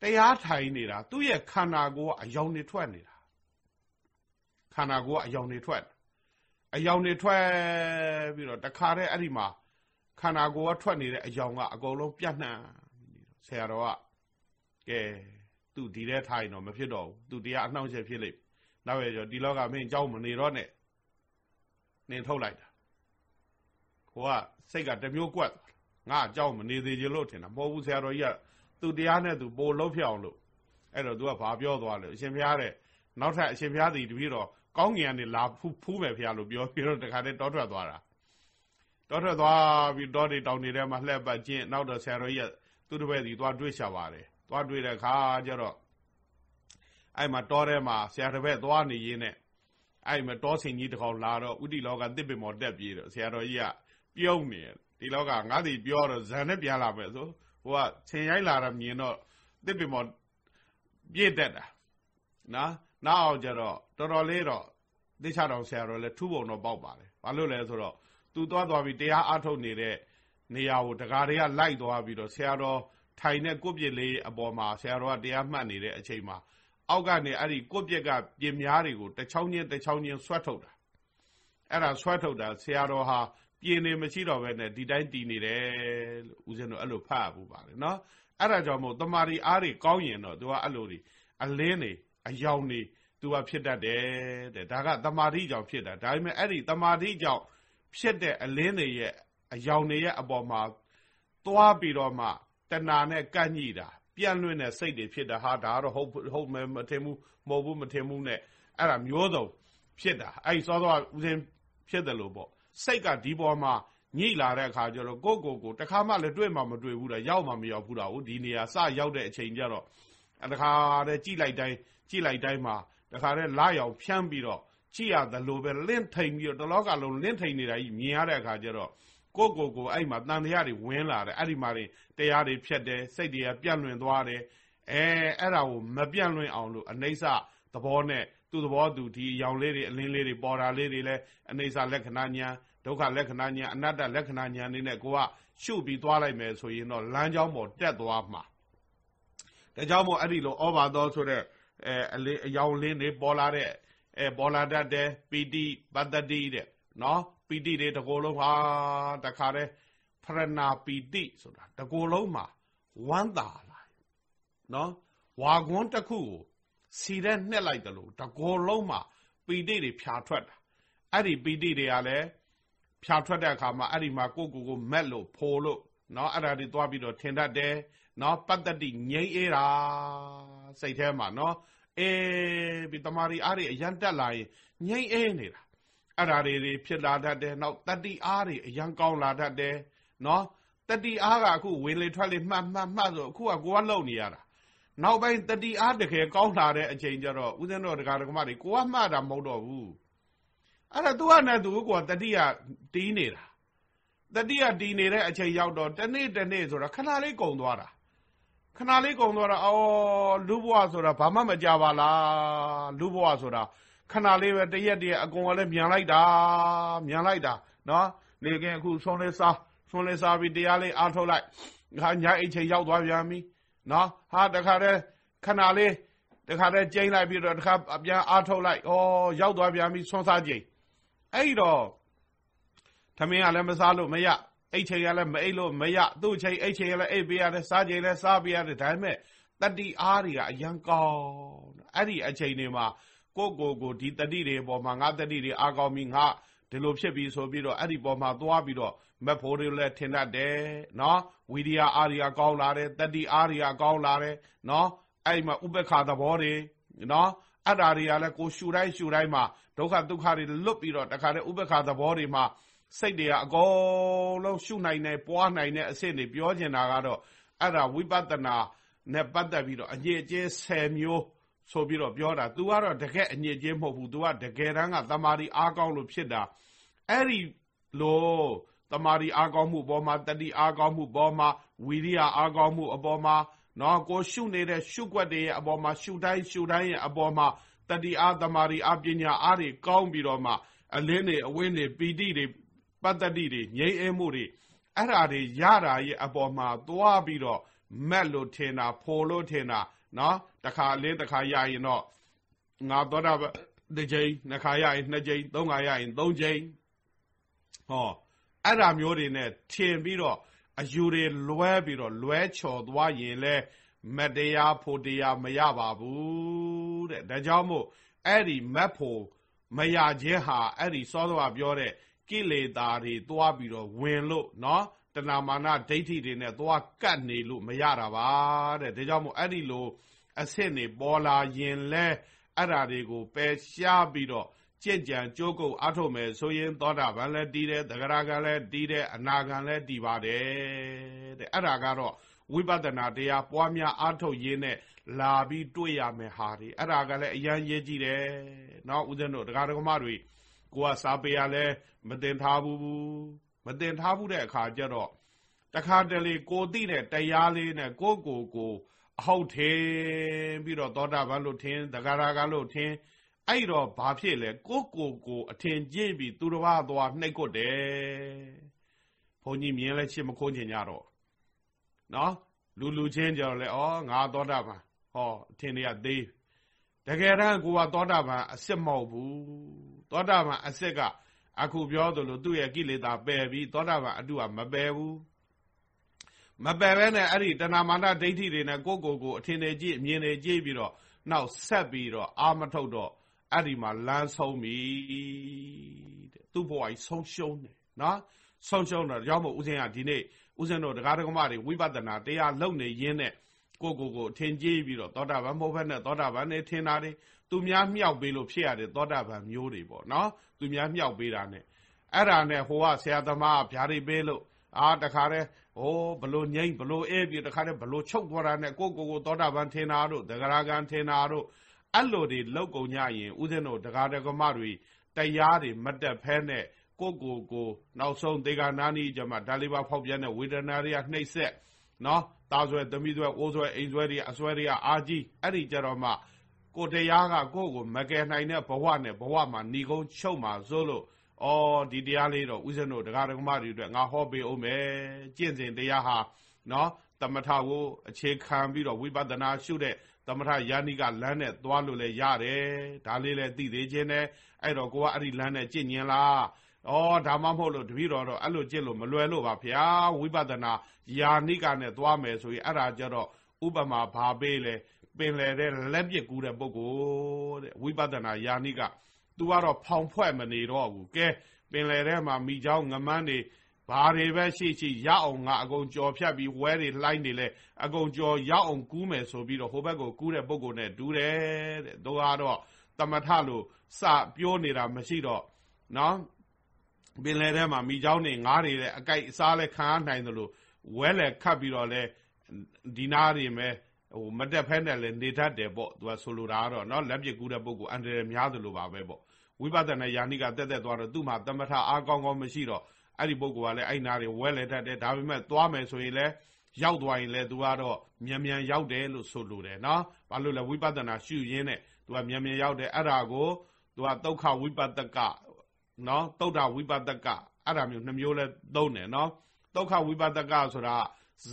တရားထိုင်နေတာသူ့ရဲ့ခန္ဓာကိုယ်ကအယောင်တွေထွက်နေတာခန္ဓာကိုယ်ကအယောင်တွေထွက်အယောင်တွေထွက်ပြီးတော့တခါတည်းအဲ့ဒီမှာခန္ဓာကိုယ်ကထွက်နေတဲ့အယောင်ကအကုန်လုံးပြန့်နှံ့ဆရာတော်ကကဲသူဒီထဲထိုင်တော့မဖြစ်တော့ဘူးသူတရားအနှောင့်အယှက်ဖြစ်လိမ့်နောက်ရကျော်ဒီလောကမင်းเจ้าမနေတော့နဲ့နင်ထုတ်လိုက်တာ ာ ဟိုကစိတ်ကတမျိုးကွက်ငါအကြောင်းမနေသေးချင်လို့ထင်တာမဟုတ်ဘူးဆရာတော်ကြီးကသူတရားနဲ့သူပိုလုံးဖြောင်လို့အဲ့တော့သူကဘာပြောသွားလဲအရှင်ဘုရားတဲ့နောက်ထပ်အရှင်ဘုရားသည်တပည့်တော်ကောင်းငင်ကနေလာဖူးဖူးမယ်ဘုရားလို့ပြောပြီးတော့တခါတည်းတောထွက်သွားတာတောထွက်သွားပြီးတောတွေတောင်တွေထဲမှာလှည့်ပတ်ခြင်းနောက်တော့ဆရာတော်ကြီးကသူတစ်ပည့်စီသွားတွေ့ရှာပါတယ်သွားတွေ့တဲ့အခါကျတော့အဲ့မှာတောထဲမှာဆရာတစ်ပည့်သွားနေရင်းနဲ့အဲ့မှာတောဆင်ကြီးတစ်ခေါက်လာတော့ဥတီလောကတစ်ပင်ပေါ်တက်ပြေးတော့ဆရာတော်ကြီးက ပြုံးနေဒီလောကငါးစီပြောတော့ဇန်နဲ့ပြန်လာမယ်ဆိုဟိုကဆင်ရိုက်လာတာမြင်တော့တစ်ပင်မော်ပြည့်တက်တာနော်နောက်အောင်ကျတော့တော်တော်လေးတော့သိချတော်ဆရာတော်လည်းထူးပုံတော့ပေါက်ပါတယ်ဘာလို့လဲဆိုတော့သူသွားသွားပြီးတရားအားထုတ်နေတဲ့နေရာကိုတကားတွေကလိုက်သွားပြီးတော့ဆရာတော်ထိုင်တဲ့ကိုပြစ်လေးအပေါ်မှာဆရာတော်ကတရားမှတ်နေတဲ့အချိန်မှာအောက်ကနေအဲ့ဒီကိုပြက်ကပြင်များတွေကိုတစ်ချောင်းချင်းတစ်ချောင်းချင်းဆွတ်ထုတ်တာအဲ့ဒါဆွတ်ထုတ်တာဆရာတော်ဟာ ပြင်နေမရှိတော့ဘဲနဲ့ဒီတိုင်းတည်နေတယ်လို့ဦးဇင်းတို့အဲ့လိုဖတ်ဖို့ပါတယ်နော်အဲ့ဒါကြောင့်မို့တမာရီအားတွေကောင်းရင်တော့သူကအဲ့လိုတွေအလင်းတွေအယောင်တွေသူကဖြစ်တတ်တယ်တဲ့ဒါကတမာတိကြောင့်ဖြစ်တာဒါပေမဲ့အဲ့ဒီတမာတိကြောင့်ဖြစ်တဲ့အလင်းတွေရဲ့အယောင်တွေရဲ့အပေါ်မှာသွားပြီးတော့မှတဏှာနဲ့ကန့်ညိတာပြန့်လွင့်တဲ့စိတ်တွေဖြစ်တာဟာဒါကတော့ဟုတ်ဟုတ်မယ်မထင်ဘူးမဟုတ်ဘူးမထင်ဘူးနဲ့အဲ့ဒါမျိုးစုံဖြစ်တာအဲ့စောစောဦးစင်းဖြစ်တယ်လို့ပေါ့ စိတ်ကဒီပေါ်မှာညိလာတဲ့အခါကျတော့ကိုကိုကိုတခါမှလည်းတွေ့မှမတွေ့ဘူးတာရောက်မှမရောက်ဘူးတာဟုတ်ဒီနေရာစရောက်တဲ့အချိန်ကျတော့တခါတည်းကြည့်လိုက်တိုင်းကြည့်လိုက်တိုင်းမှာတခါတည်းလာရောက်ဖြန်းပြီးတော့ကြည့်ရသလိုပဲလင့်ထိန်ပြီးတော့တလောကလုံးလင့်ထိန်နေတာကြီးမြင်ရတဲ့အခါကျတော့ကိုကိုကိုအဲ့မှာတန်တရားတွေဝင်လာတယ်အဲ့ဒီမှာတွေတရားတွေဖြတ်တယ်စိတ်တွေကပြန့်လွင်သွားတယ်အဲအဲ့ဒါကိုမပြန့်လွင်အောင်လို့အနိစ္စသဘောနဲ့သူ့သဘောသူဒီရောင်လေးတွေအလင်းလေးတွေပေါ်တာလေးတွေလဲအနိစ္စလက္ခဏာညာ ဒုက္ခလက္ခဏာညာအနတ္တလက္ခဏာညာနေနဲ့ကိုကရှုပြီးသွားလိုက်မယ်ဆိုရင်တော့လမ်းကြောင်းပေါ်တက်သွားမှာဒါကြောင့်မို့အဲ့ဒီလိုဩဘာတော်ဆိုတဲ့အဲအလေးအယောင်လေးတွေပေါ်လာတဲ့အဲပေါ်လာတတ်တဲ့ပီတိပတ္တတိတဲ့နော်ပီတိတွေတကိုယ်လုံးဟာတခါတည်းဖရဏပီတိဆိုတာတကိုယ်လုံးမှာဝမ်းသာလာနော်ဝါကွန်းတစ်ခုကိုစီတဲ့နှက်လိုက်တယ်လို့တကိုယ်လုံးမှာပီတိတွေဖြာထွက်တာအဲ့ဒီပီတိတွေကလည်း ဖြာထွက်တဲ့အခါမှာအဲ့ဒီမှာကိုကိုကိုမက်လို့ဖိုလို့နော်အဲ့ဒါတွေသွားပြီးတော့ထင်တတ်တယ်နော်ပတ္တတိငြိမ့်အေးတာစိတ်ထဲမှာနော်အေးပြီးတမာရီအားတွေအရန်တက်လာရင်ငြိမ့်အေးနေတာအဲ့ဒါတွေဖြစ်လာတတ်တယ်နောက်တတိအားတွေအရန်ကောင်းလာတတ်တယ်နော်တတိအားကအခုဝင်လေထွက်လေမှတ်မှတ်မှတ်ဆိုအခုကကိုကလုံနေရတာနောက်ပိုင်းတတိအားတကယ်ကောင်းလာတဲ့အချိန်ကျတော့ဦးဇင်းတော်ဒကာဒကမတွေကိုကမှတ်တာမဟုတ်တော့ဘူး အဲ့ဒါသူကနဲ့သူကတတိယတီးနေတာတတိယတီးနေတဲ့အချိန်ရောက်တော့တနေ့တနေ့ဆိုတော့ခဏလေးကုံသွားတာခဏလေးကုံသွားတာအော်လူဘဝဆိုတာဘာမှမကြပါလားလူဘဝဆိုတာခဏလေးပဲတရက်တရက်အကုန်ကလည်းမြန်လိုက်တာမြန်လိုက်တာနော်နေကင်းအခုဆုံးလေးစားဆုံးလေးစားပြီးတရားလေးအားထုတ်လိုက်ငါညအိတ်ချိန်ရောက်သွားပြန်ပြီနော်ဟာတခါတည်းခဏလေးတခါတည်းကျိန်းလိုက်ပြီးတော့တခါပြန်အားထုတ်လိုက်ဩရောက်သွားပြန်ပြီဆွန်းစားကျိန်း အဲ့တော့သမင်းကလည်းမစားလို့မရအိတ်ချိန်ကလည်းမအိတ်လို့မရသူ့ချိန်အိတ်ချိန်ကလည်းအိတ်ပေးရတယ်စားချိန်လည်းစားပေးရတယ်ဒါပေမဲ့တတိအားတွေကအရန်ကောင်းအဲ့ဒီအချိန်တွေမှာကိုကိုကိုဒီတတိတွေပေါ်မှာငါတတိတွေအားကောင်းပြီးငါဒီလိုဖြစ်ပြီးဆိုပြီးတော့အဲ့ဒီပေါ်မှာသွားပြီးတော့မက်ဖို့တွေလည်းထင်တတ်တယ်နော်ဝီဒီယာအားရီယာကောင်းလာတယ်တတိအားရီယာကောင်းလာတယ်နော်အဲ့မှာဥပ္ပခါသဘောတွေနော် အဲ့ဓာတွေကလည်းကိုရှူတိုင်းရှူတိုင်းမှာဒုက္ခဒုက္ခတွေလွတ်ပြီးတော့တခါတည်းဥပ္ပခါသဘောတွေမှာစိတ်တွေကအကုန်လုံးရှုနိုင်တယ်ပွားနိုင်တဲ့အဆင့်တွေပြောချင်တာကတော့အဲ့ဒါဝိပဿနာနဲ့ပတ်သက်ပြီးတော့အငြိအကျဲ10မျိုးဆိုပြီးတော့ပြောတာ तू ကတော့တကယ်အညစ်အကြေးမဟုတ်ဘူး तू ကတကယ်တမ်းကတမာရီအားကောင်းလို့ဖြစ်တာအဲ့ဒီလိုတမာရီအားကောင်းမှုပေါ်မှာတတိအားကောင်းမှုပေါ်မှာဝီရိယအားကောင်းမှုအပေါ်မှာ နော်ကိုရှုနေတဲ့ရှုွက်တွေရဲ့အပေါ်မှာရှုတိုင်းရှုတိုင်းရဲ့အပေါ်မှာတတိအားတမာရီအားပညာအားတွေကောင်းပြီးတော့မှအလင်းတွေအဝင်းတွေပီတိတွေပတ္တတိတွေငြိမ်းအေးမှုတွေအဲ့ဓာတွေရတာရဲ့အပေါ်မှာသွားပြီးတော့မက်လို့ထင်တာဖိုလို့ထင်တာနော်တခါလေးတခါရရင်တော့ငါသောတာတစ်ကြိမ်နှစ်ခါရရင်နှစ်ကြိမ်သုံးခါရရင်သုံးကြိမ်ဟောအဲ့ဓာမျိုးတွေနဲ့ထင်ပြီးတော့ အယူတွေလွဲပြီးတော့လွဲချော်သွားရင်လဲမတရားဖို့တရားမရပါဘူးတဲ့ဒါကြောင့်မို့အဲ့ဒီမက်ဖို့မရခြင်းဟာအဲ့ဒီစောစောကပြောတဲ့ကိလေသာတွေသွားပြီးတော့ဝင်လို့နော်တဏမာနဒိဋ္ဌိတွေနဲ့သွားကတ်နေလို့မရတာပါတဲ့ဒါကြောင့်မို့အဲ့ဒီလိုအဆင့်နေပေါ်လာရင်လဲအဲ့ဓာတွေကိုပယ်ရှားပြီးတော့ ကြင့်ကြံကြိုးကုပ်အားထုတ်မယ်ဆိုရင်သောတာပန်လည်းတည်တယ်သဂရကံလည်းတည်တယ်အနာကံလည်းတည်ပါတယ်တဲ့အဲ့ဒါကတော့ဝိပဿနာတရားပွားများအားထုတ်ရင်းနဲ့လာပြီးတွေ့ရမယ်ဟာဒီအဲ့ဒါကလည်းအရန်ရေးကြည့်တယ်နော်ဦးဇင်းတို့တရားတော်မတွေကိုကစာပေရလဲမတင်ထားဘူးမတင်ထားဘူးတဲ့အခါကျတော့တခါတလေကိုသိတဲ့တရားလေးနဲ့ကိုကိုကိုအဟုတ်ထင်ပြီးတော့သောတာပန်လို့ထင်သဂရကလို့ထင် အဲ့တော့ဘာဖြစ်လဲကိုကိုကိုအထင်ကြီးပြီးသူတစ်ပါးသွားနှိပ်ကွတယ်ဘုန်းကြီးမြင်လဲချစ်မခိုးချင်ကြတော့နော်လူလူချင်းကြော်လဲဩငါသောတာပန်ဟောအထင်တွေကသေးတကယ်တမ်းကိုကသောတာပန်အစ်စ်မဟုတ်ဘူးသောတာပန်အစ်စ်ကအခုပြောသလိုသူ့ရဲ့ကိလေသာပယ်ပြီးသောတာပန်အတုကမပယ်ဘူးမပယ်ပဲနဲ့အဲ့ဒီတဏမာနဒိဋ္ဌိတွေနဲ့ကိုကိုကိုအထင်တွေကြည့်အမြင်တွေကြည့်ပြီးတော့နောက်ဆက်ပြီးတော့အာမထုတ်တော့ အဲ့ဒီမှာလမ်းဆုံးပြီတဲ့သူ့ဘဝကြီးဆုံးရှုံးတယ်နော်ဆုံးရှုံးတော့ကြောင့်မို့ဦးဇင်းကဒီနေ့ဦးဇင်းတို့တရားဓမ္မတွေဝိပဿနာတရားလုံနေရင်းနဲ့ကိုကိုကိုထင်ကြီးပြီးတော့သောတာပန်မဟုတ်ဘဲနဲ့သောတာပန်နဲ့ထင်တာတွေသူများမြောက်ပေးလို့ဖြစ်ရတဲ့သောတာပန်မျိုးတွေပေါ့နော်သူများမြောက်ပေးတာနဲ့အဲ့ဒါနဲ့ဟိုကဆရာသမားဗျာဒိတ်ပေးလို့အာတခါတည်းဩဘလို့ငိမ့်ဘလို့အေးပြီးတခါတည်းဘလို့ချုပ်သွားတာနဲ့ကိုကိုကိုသောတာပန်ထင်တာတို့တဂရဂံထင်တာတို့ အဲ့လိုတွေလောက်ကုန်ကြရင်ဥစဉ်တို့တရားဓမ္မတွေတရားတွေမတက်ဖဲနဲ့ကိုကိုကိုနောက်ဆုံးဒေဂာနာနီကြမှာဒါလေးပါဖောက်ပြန်တဲ့ဝေဒနာတွေကနှိပ်စက်နော်တာဆွဲသမီးဆွဲအိုးဆွဲအိမ်ဆွဲတွေအဆွဲတွေကအာကြီးအဲ့ဒီကြတော့မှကိုတရားကကိုကိုမကယ်နိုင်တဲ့ဘဝနဲ့ဘဝမှာဏီကုန်းချုပ်မှာစိုးလို့အော်ဒီတရားလေးတော့ဥစဉ်တို့တရားဓမ္မတွေအတွက်ငါဟောပေးအောင်မယ်ကျင့်စဉ်တရားဟာနော်တမထကိုအခြေခံပြီးတော့ဝိပဿနာရှုတဲ့ သမထယာနိကလမ်းနဲ့သွားလို့လည်းရတယ်ဒါလေးလည်းသိသေးခြင်းနဲ့အဲ့တော့ကိုကအဲ့ဒီလမ်းနဲ့ကြင့်ညင်လားဩဒါမှမဟုတ်လို့တပည့်တော်တော့အဲ့လိုကြင့်လို့မလွယ်လို့ပါဗျာဝိပဿနာယာနိကနဲ့သွားမယ်ဆိုရင်အဲ့ဒါကြတော့ဥပမာဘာပေးလဲပင်လေတဲ့လက်ပြကူတဲ့ပုဂ္ဂိုလ်တဲ့ဝိပဿနာယာနိက तू ကတော့ဖောင်ဖွဲ့မနေတော့ဘူးကဲပင်လေထဲမှာမိเจ้าငမန်းနေ ဘာတွေပဲရှိရှိရအောင်ငါအကုန်ကြော်ဖြတ်ပြီးဝဲတွေလှိုင်းနေလဲအကုန်ကြော်ရအောင်ကူးမယ်ဆိုပြီးတော့ဟိုဘက်ကိုကူးတဲ့ပုံကိုနဲ့ဒူးတယ်တဲ့တို့ကတော့တမထလို့စပြောနေတာမရှိတော့နော်ပင်လယ်ထဲမှာမိเจ้าနေငားတွေတဲ့အကြိုက်အစားလဲခံရနိုင်သလိုဝဲလဲခတ်ပြီးတော့လဲဒီနာတွေမဲ့ဟိုမတက်ဖဲနဲ့လဲနေတတ်တယ်ပေါ့သူကဆိုလိုတာကတော့နော်လက်ပစ်ကူးတဲ့ပုံကိုအန္တရာယ်များသလိုပါပဲပေါ့ဝိပဿနာယာနိကတက်တက်သွားတော့သူ့မှာတမထအားကောင်းကောင်းမရှိတော့ အဲ့ဒီပုဂ္ဂိုလ်ကလည်းအဲ့နာတွေဝဲလဲတတ်တယ်ဒါပေမဲ့သွားမယ်ဆိုရင်လည်းရောက်သွားရင်လည်းသူကတော့မြန်မြန်ရောက်တယ်လို့ဆိုလိုတယ်နော်ဘာလို့လဲဝိပဿနာရှုရင်းနဲ့သူကမြန်မြန်ရောက်တယ်အဲ့ဒါကိုသူကဒုက္ခဝိပဿကနော်သုဒ္ဓဝိပဿကအဲ့ဒါမျိုးနှမျိုးလဲသုံးတယ်နော်ဒုက္ခဝိပဿကဆိုတာ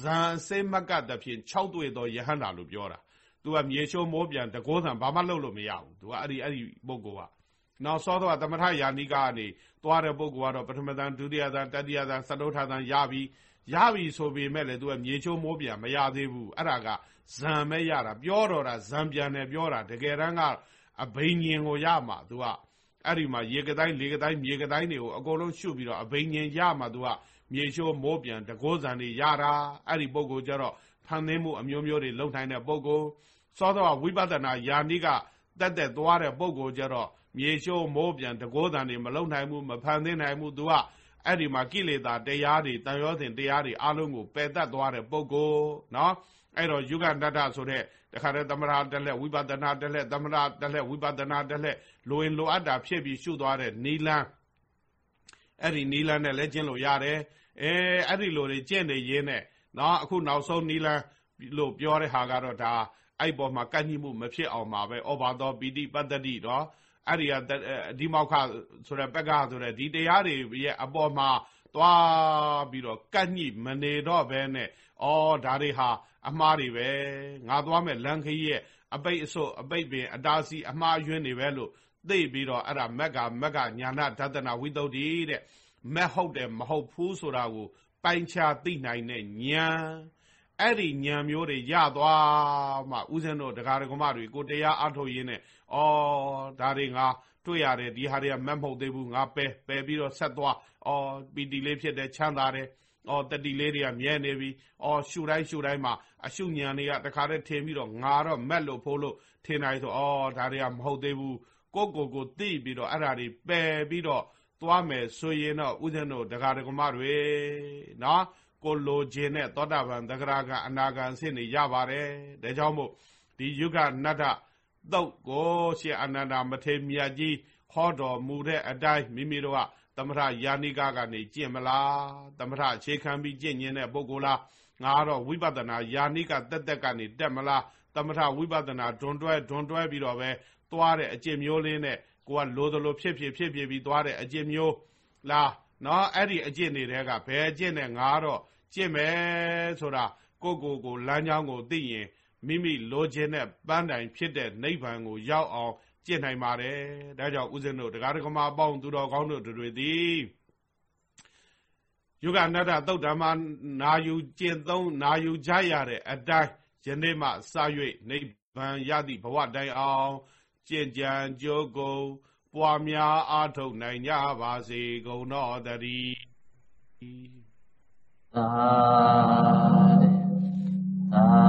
ဇံစိမကတဖြင့်6တွေ့သောယဟန္တာလို့ပြောတာသူကမြေရှိုးမိုးပြန်တကောသံဘာမှလုပ်လို့မရဘူးသူကအဲ့ဒီအဲ့ဒီပုဂ္ဂိုလ်က နောက်စောတော့သမထယာနိကကနေသွားတဲ့ပုဂ္ဂိုလ်ကတော့ပထမသံဒုတိယသံတတိယသံသတုထသံရပြီရပြီဆိုပေမဲ့လည်းသူကမြေချိုးမိုးပြန်မရသေးဘူးအဲ့ဒါကဇံမဲရတာပြောတော့တာဇံပြန်တယ်ပြောတာတကယ်တမ်းကအဘိညာဉ်ကိုရမှာသူကအဲ့ဒီမှာရေကတိုင်းလေကတိုင်းမြေကတိုင်းတွေကိုအကုန်လုံးရှုပြီးတော့အဘိညာဉ်ရမှာသူကမြေချိုးမိုးပြန်တကောဇံတွေရတာအဲ့ဒီပုဂ္ဂိုလ်ကျတော့ဖန်သင်းမှုအမျိုးမျိုးတွေလုံထိုင်တဲ့ပုဂ္ဂိုလ်စောတော့ဝိပဿနာယာနိကတက်တက်သွားတဲ့ပုဂ္ဂိုလ်ကျတော့ မြေရှိုးမိုးပြန်တကောတန်တွေမလုံနိုင်ဘူးမဖန်သင်းနိုင်ဘူးသူကအဲ့ဒီမှာကိလေသာတရားတွေတန်ရောစဉ်တရားတွေအလုံးကိုပယ်တတ်သွားတဲ့ပုဂ္ဂိုလ်နော်အဲ့တော့ယုဂနတ္တဆိုတဲ့တခါတည်းသမထတက်လက်ဝိပဿနာတက်လက်သမထတက်လက်ဝိပဿနာတက်လက်လိုရင်လိုအပ်တာဖြစ်ပြီးရှုသွားတဲ့နီလန်းအဲ့ဒီနီလန်းနဲ့လည်းကျင့်လို့ရတယ်အဲအဲ့ဒီလိုတွေကျင့်နေရင်းနဲ့နော်အခုနောက်ဆုံးနီလန်းလို့ပြောတဲ့ဟာကတော့ဒါအဲ့ပေါ်မှာကန့်ညှိမှုမဖြစ်အောင်ပါပဲဩဘာသောပိဋိပတ္တိတော့ အဲ့ဒီကဒီမောက္ခဆိုတဲ့ပက်ကဆိုတဲ့ဒီတရားတွေရဲ့အပေါ်မှာသွားပြီးတော့ကတ်ညှိမနေတော့ဘဲနဲ့ဩဒါတွေဟာအမှားတွေပဲငါသွားမဲ့လန်ခရီးရဲ့အပိတ်အစို့အပိတ်ပင်အတားစီအမှားယွင်းနေပဲလို့သိပြီးတော့အဲ့ဒါမက်ကမက်ကညာနာဒသနာဝိသုဒ္ဓိတဲ့မက်ဟုတ်တယ်မဟုတ်ဘူးဆိုတာကို ပိုင်ခြားသိနိုင်တဲ့ဉာဏ်အဲ့ဒီဉာဏ်မျိုးတွေရသွားမှဥစဉ်တို့တရားဓမ္မတွေကိုတရားအထုတ်ရင်းနဲ့ ဩဒါတွေငါတွေ့ရတယ်ဒီဟာတွေကမက်မဟုတ်သေးဘူးငါပယ်ပယ်ပြီးတော့ဆက်သွားဩပီတိလေးဖြစ်တယ်ချမ်းသာတယ်ဩတတိလေးတွေကမြဲနေပြီဩရှုတိုင်းရှုတိုင်းမှာအရှုဉာဏ်တွေကတခါတည်းထင်ပြီးတော့ငါတော့မက်လို့ဖိုးလို့ထင်နိုင်ဆိုဩဒါတွေကမဟုတ်သေးဘူးကိုကိုကိုသိပြီးတော့အဲ့ဒါတွေပယ်ပြီးတော့သွားမယ်ဆိုရင်တော့ဥစဉ်တို့ဒကာဒကမတွေနော်ကိုလိုခြင်းနဲ့သောတာပန်သဂရကအနာဂံဆင့်နေရပါတယ်ဒါကြောင့်မို့ဒီယုဂနတ္တ သုတ်ကိုရှင်အနန္ဒာမထေမြတ်ကြီးဟောတော်မူတဲ့အတိုင်းမိမိတို့ကသမထယာနိကကနေကျင့်မလားသမထအခြေခံပြီးကျင့်ញင်းတဲ့ပုဂ္ဂိုလ်လားငါတော့ဝိပဿနာယာနိကတက်တက်ကနေတက်မလားသမထဝိပဿနာဒွန်တွဲဒွန်တွဲပြီးတော့ပဲသွားတဲ့အကျင့်မျိုးလေးနဲ့ကိုကလိုသလိုဖြစ်ဖြစ်ဖြစ်ဖြစ်ပြီးသွားတဲ့အကျင့်မျိုးလားနော်အဲ့ဒီအကျင့်တွေကဘယ်အကျင့်နဲ့ငါတော့ကျင့်မယ်ဆိုတာကိုကိုကိုလမ်းကြောင်းကိုသိရင် မိမိလိုချင်တဲ့ပန်းတိုင်ဖြစ်တဲ့နိဗ္ဗာန်ကိုရောက်အောင်ကျင့်နိုင်ပါတယ်ဒါကြောင့်ဦးဇင်းတို့တရားဓမ္မအပေါင်းသူတော်ကောင်းတို့တွေသည်ယုဂနတ္တသုတ်ဓမ္မနာယူကျင့်သုံးနာယူကြရတဲ့အတိုင်းယနေ့မှစ၍နိဗ္ဗာန်ရသည့်ဘဝတိုင်အောင်ကျင့်ကြံကြိုးကုန်ပွားများအားထုတ်နိုင်ကြပါစေကုန်တော်တည်းသာ